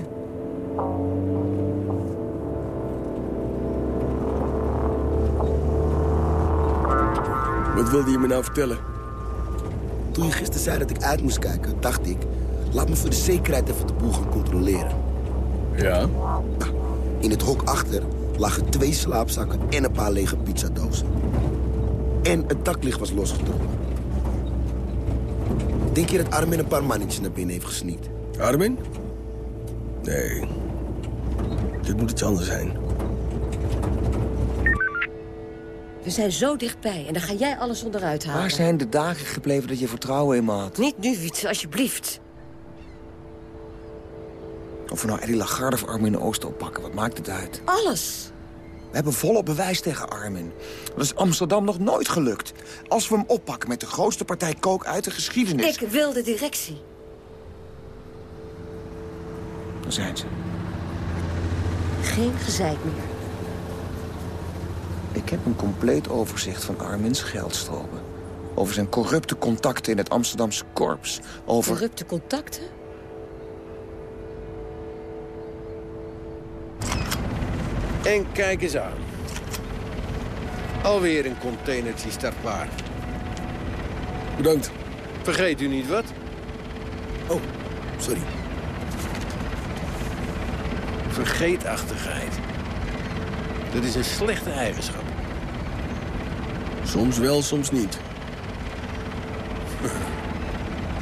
Wat wilde je me nou vertellen? Toen je gisteren zei dat ik uit moest kijken, dacht ik... laat me voor de zekerheid even de boel gaan controleren. Ja? In het hok achter lagen twee slaapzakken en een paar lege pizzadozen. En het daklicht was losgetrokken. Denk je dat Armin een paar mannetjes naar binnen heeft gesneakt? Armin? Nee. Dit moet iets anders zijn. We zijn zo dichtbij en dan ga jij alles onderuit halen. Waar zijn de dagen gebleven dat je vertrouwen in me had? Niet nu, Wietse, alsjeblieft. Of we nou Eddie Lagarde of Armin Oost oppakken, wat maakt het uit? Alles. We hebben volop bewijs tegen Armin. Dat is Amsterdam nog nooit gelukt. Als we hem oppakken met de grootste partij kook uit de geschiedenis... Ik wil de directie. Zijn ze. Geen gezeik meer. Ik heb een compleet overzicht van Armin's geldstromen. Over zijn corrupte contacten in het Amsterdamse korps. Over... Corrupte contacten? En kijk eens aan. Alweer een containertje startbaar. Bedankt. Vergeet u niet wat? Oh, sorry. Vergeetachtigheid. Dat is een slechte eigenschap. Soms wel, soms niet.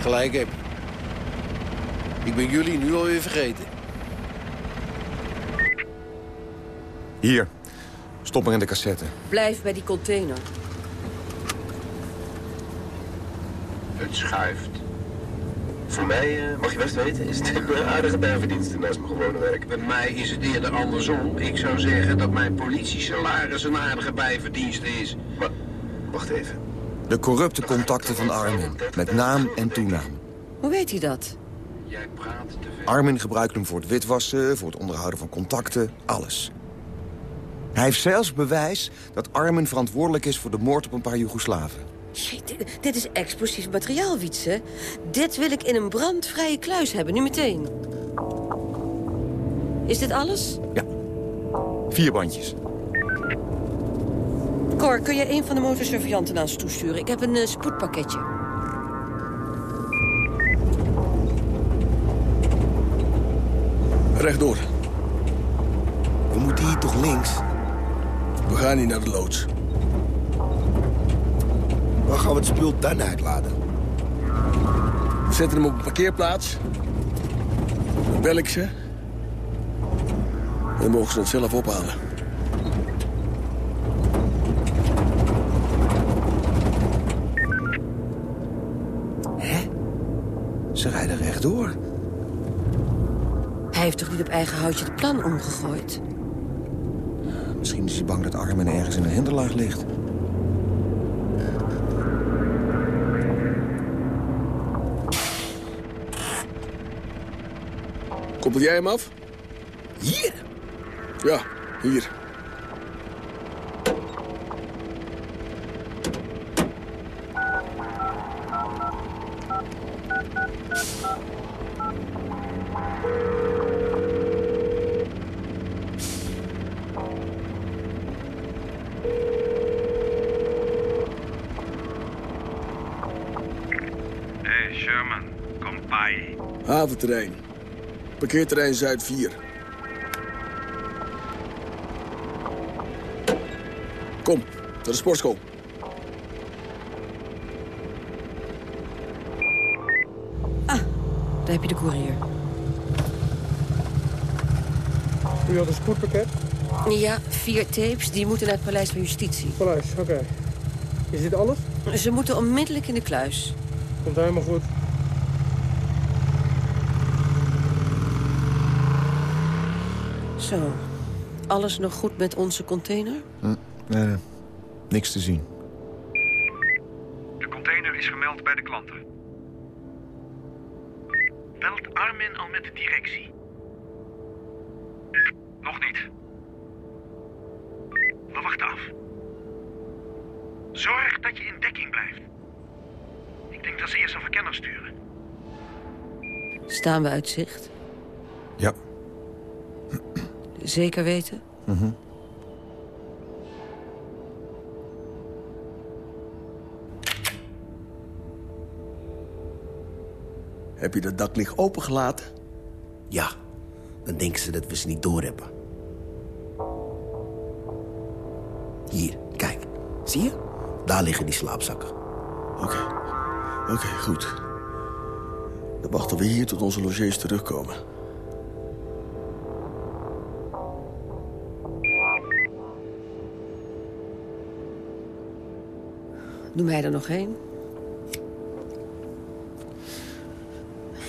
Gelijk heb. Ik ben jullie nu alweer vergeten. Hier. Stop maar in de cassette. Blijf bij die container. Het schuift. Voor mij, eh, mag je best weten, is het een aardige bijverdienste naast mijn gewone werk. Bij mij is het eerder andersom. Ik zou zeggen dat mijn politiesalaris een aardige bijverdienste is. Maar, wacht even. De corrupte contacten van Armin. Met naam en toenaam. Hoe weet hij dat? Jij praat te veel. Armin gebruikt hem voor het witwassen, voor het onderhouden van contacten, alles. Hij heeft zelfs bewijs dat Armin verantwoordelijk is voor de moord op een paar Joegoslaven. Shit, dit, dit is explosief materiaal, Wietse. Dit wil ik in een brandvrije kluis hebben, nu meteen. Is dit alles? Ja. Vier bandjes. Cor, kun je een van de motorsurveillanten naar ons toesturen? Ik heb een eh, spoedpakketje. Rechtdoor. We moeten hier toch links? We gaan niet naar de loods. Waar gaan we het spul dan uitladen? We zetten hem op een parkeerplaats. Dan bel ik ze. En dan mogen ze het zelf ophalen. Ze rijden rechtdoor. Hij heeft toch niet op eigen houtje het plan omgegooid? Misschien is hij bang dat Armin ergens in een hinderlaag ligt. Koppel jij hem af? Hier? Ja, hier. Hey, Sherman. Kompai. Haventerrein. Parkeerterrein Zuid 4. Kom, naar de sportschool. Daar heb je de courier. U had een spoedpakket? Ja, vier tapes. Die moeten naar het Paleis van Justitie. Paleis, oké. Is dit alles? Ze moeten onmiddellijk in de kluis. Komt helemaal goed. Zo. Alles nog goed met onze container? Hm, nee, niks te zien. De container is gemeld bij de klanten. Belt Armin al met de directie? Nog niet. We wachten af. Zorg dat je in dekking blijft. Ik denk dat ze eerst een verkenner sturen. Staan we uit zicht? Ja. Zeker weten? Mhm. Heb je dat daklicht opengelaten? Ja, dan denken ze dat we ze niet doorhebben. Hier, kijk. Zie je? Daar liggen die slaapzakken. Oké. Oké, goed. Dan wachten we hier tot onze logiers terugkomen. Noem mij er nog heen.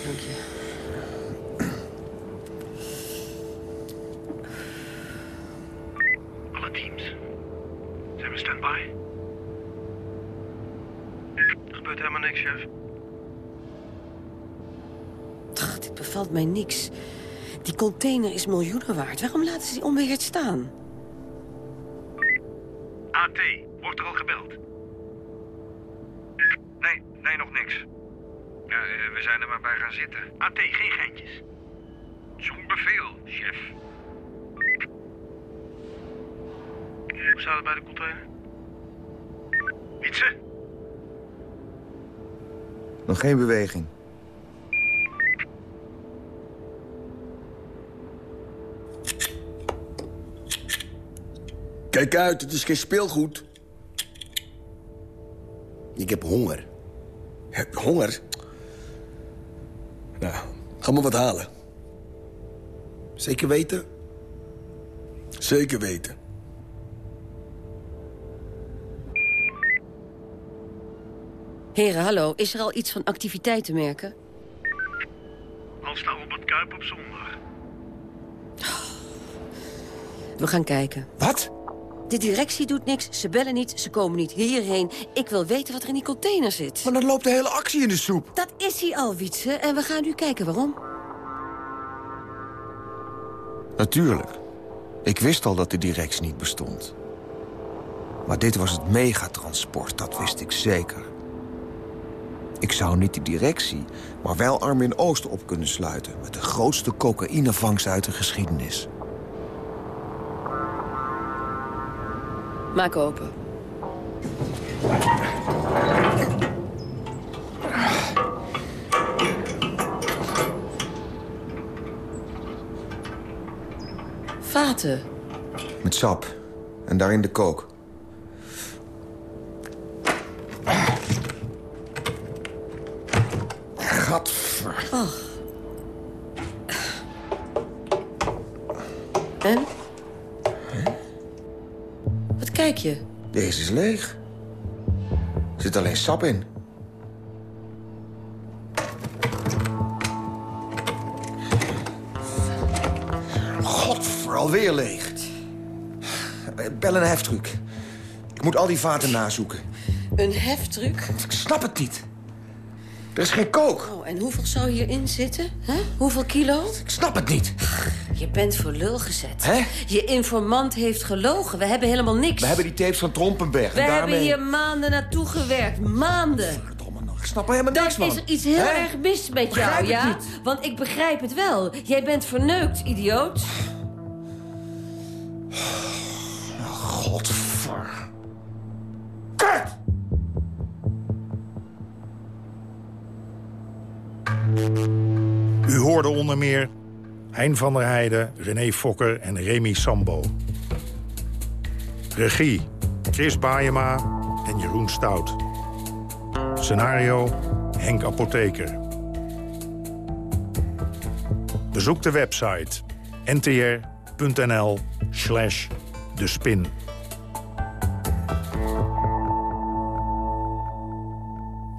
Dank. Alle teams. Zijn we standby? Er gebeurt helemaal niks, chef. Dit bevalt mij niks. Die container is miljoenen waard. Waarom laten ze die onbeheerd staan? AT, wordt er al gebeld. Nee, nog niks. Ja, eh, we zijn er maar bij gaan zitten. AT, geen geintjes. Zo'n bevel, chef. Hoe staat het bij de container? Wietse? Nog geen beweging. Kijk uit, het is geen speelgoed. Ik heb honger. Heb honger? Nou, ga maar wat halen. Zeker weten? Zeker weten. Heren, hallo. Is er al iets van activiteit te merken? Als nou op het Kuip op zondag. We gaan kijken. Wat? De directie doet niks, ze bellen niet, ze komen niet hierheen. Ik wil weten wat er in die container zit. Maar dan loopt de hele actie in de soep. Dat is hij al, Wietse. En we gaan nu kijken waarom. Natuurlijk. Ik wist al dat de directie niet bestond. Maar dit was het megatransport, dat wist ik zeker. Ik zou niet de directie, maar wel Armin Oost op kunnen sluiten... met de grootste cocaïnevangst uit de geschiedenis. Maak open. Vaten. Met sap. En daarin de kook. Leeg. Er zit alleen sap in. Godver, alweer leeg. Bel een heftruck. Ik moet al die vaten nazoeken. Een heftruck? Ik snap het niet. Er is geen kook. Oh, en hoeveel zou hierin zitten? Hè? Hoeveel kilo? Ik snap het niet. Je bent voor lul gezet. Hè? Je informant heeft gelogen. We hebben helemaal niks. We hebben die tapes van Trompenberg. We en hebben daarmee... hier maanden naartoe gewerkt. Maanden. Ik snap er helemaal Dan niks van. is er iets heel Hè? erg mis met Begrijp jou, ja? niet. Want ik begrijp het wel. Jij bent verneukt, idioot. Godver. U hoorde onder meer Hein van der Heijden, René Fokker en Remy Sambo. Regie Chris Baayema en Jeroen Stout. Scenario Henk Apotheker. Bezoek de website ntr.nl slash de spin.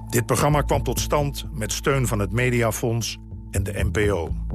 Dit programma kwam tot stand met steun van het Mediafonds en de NPO.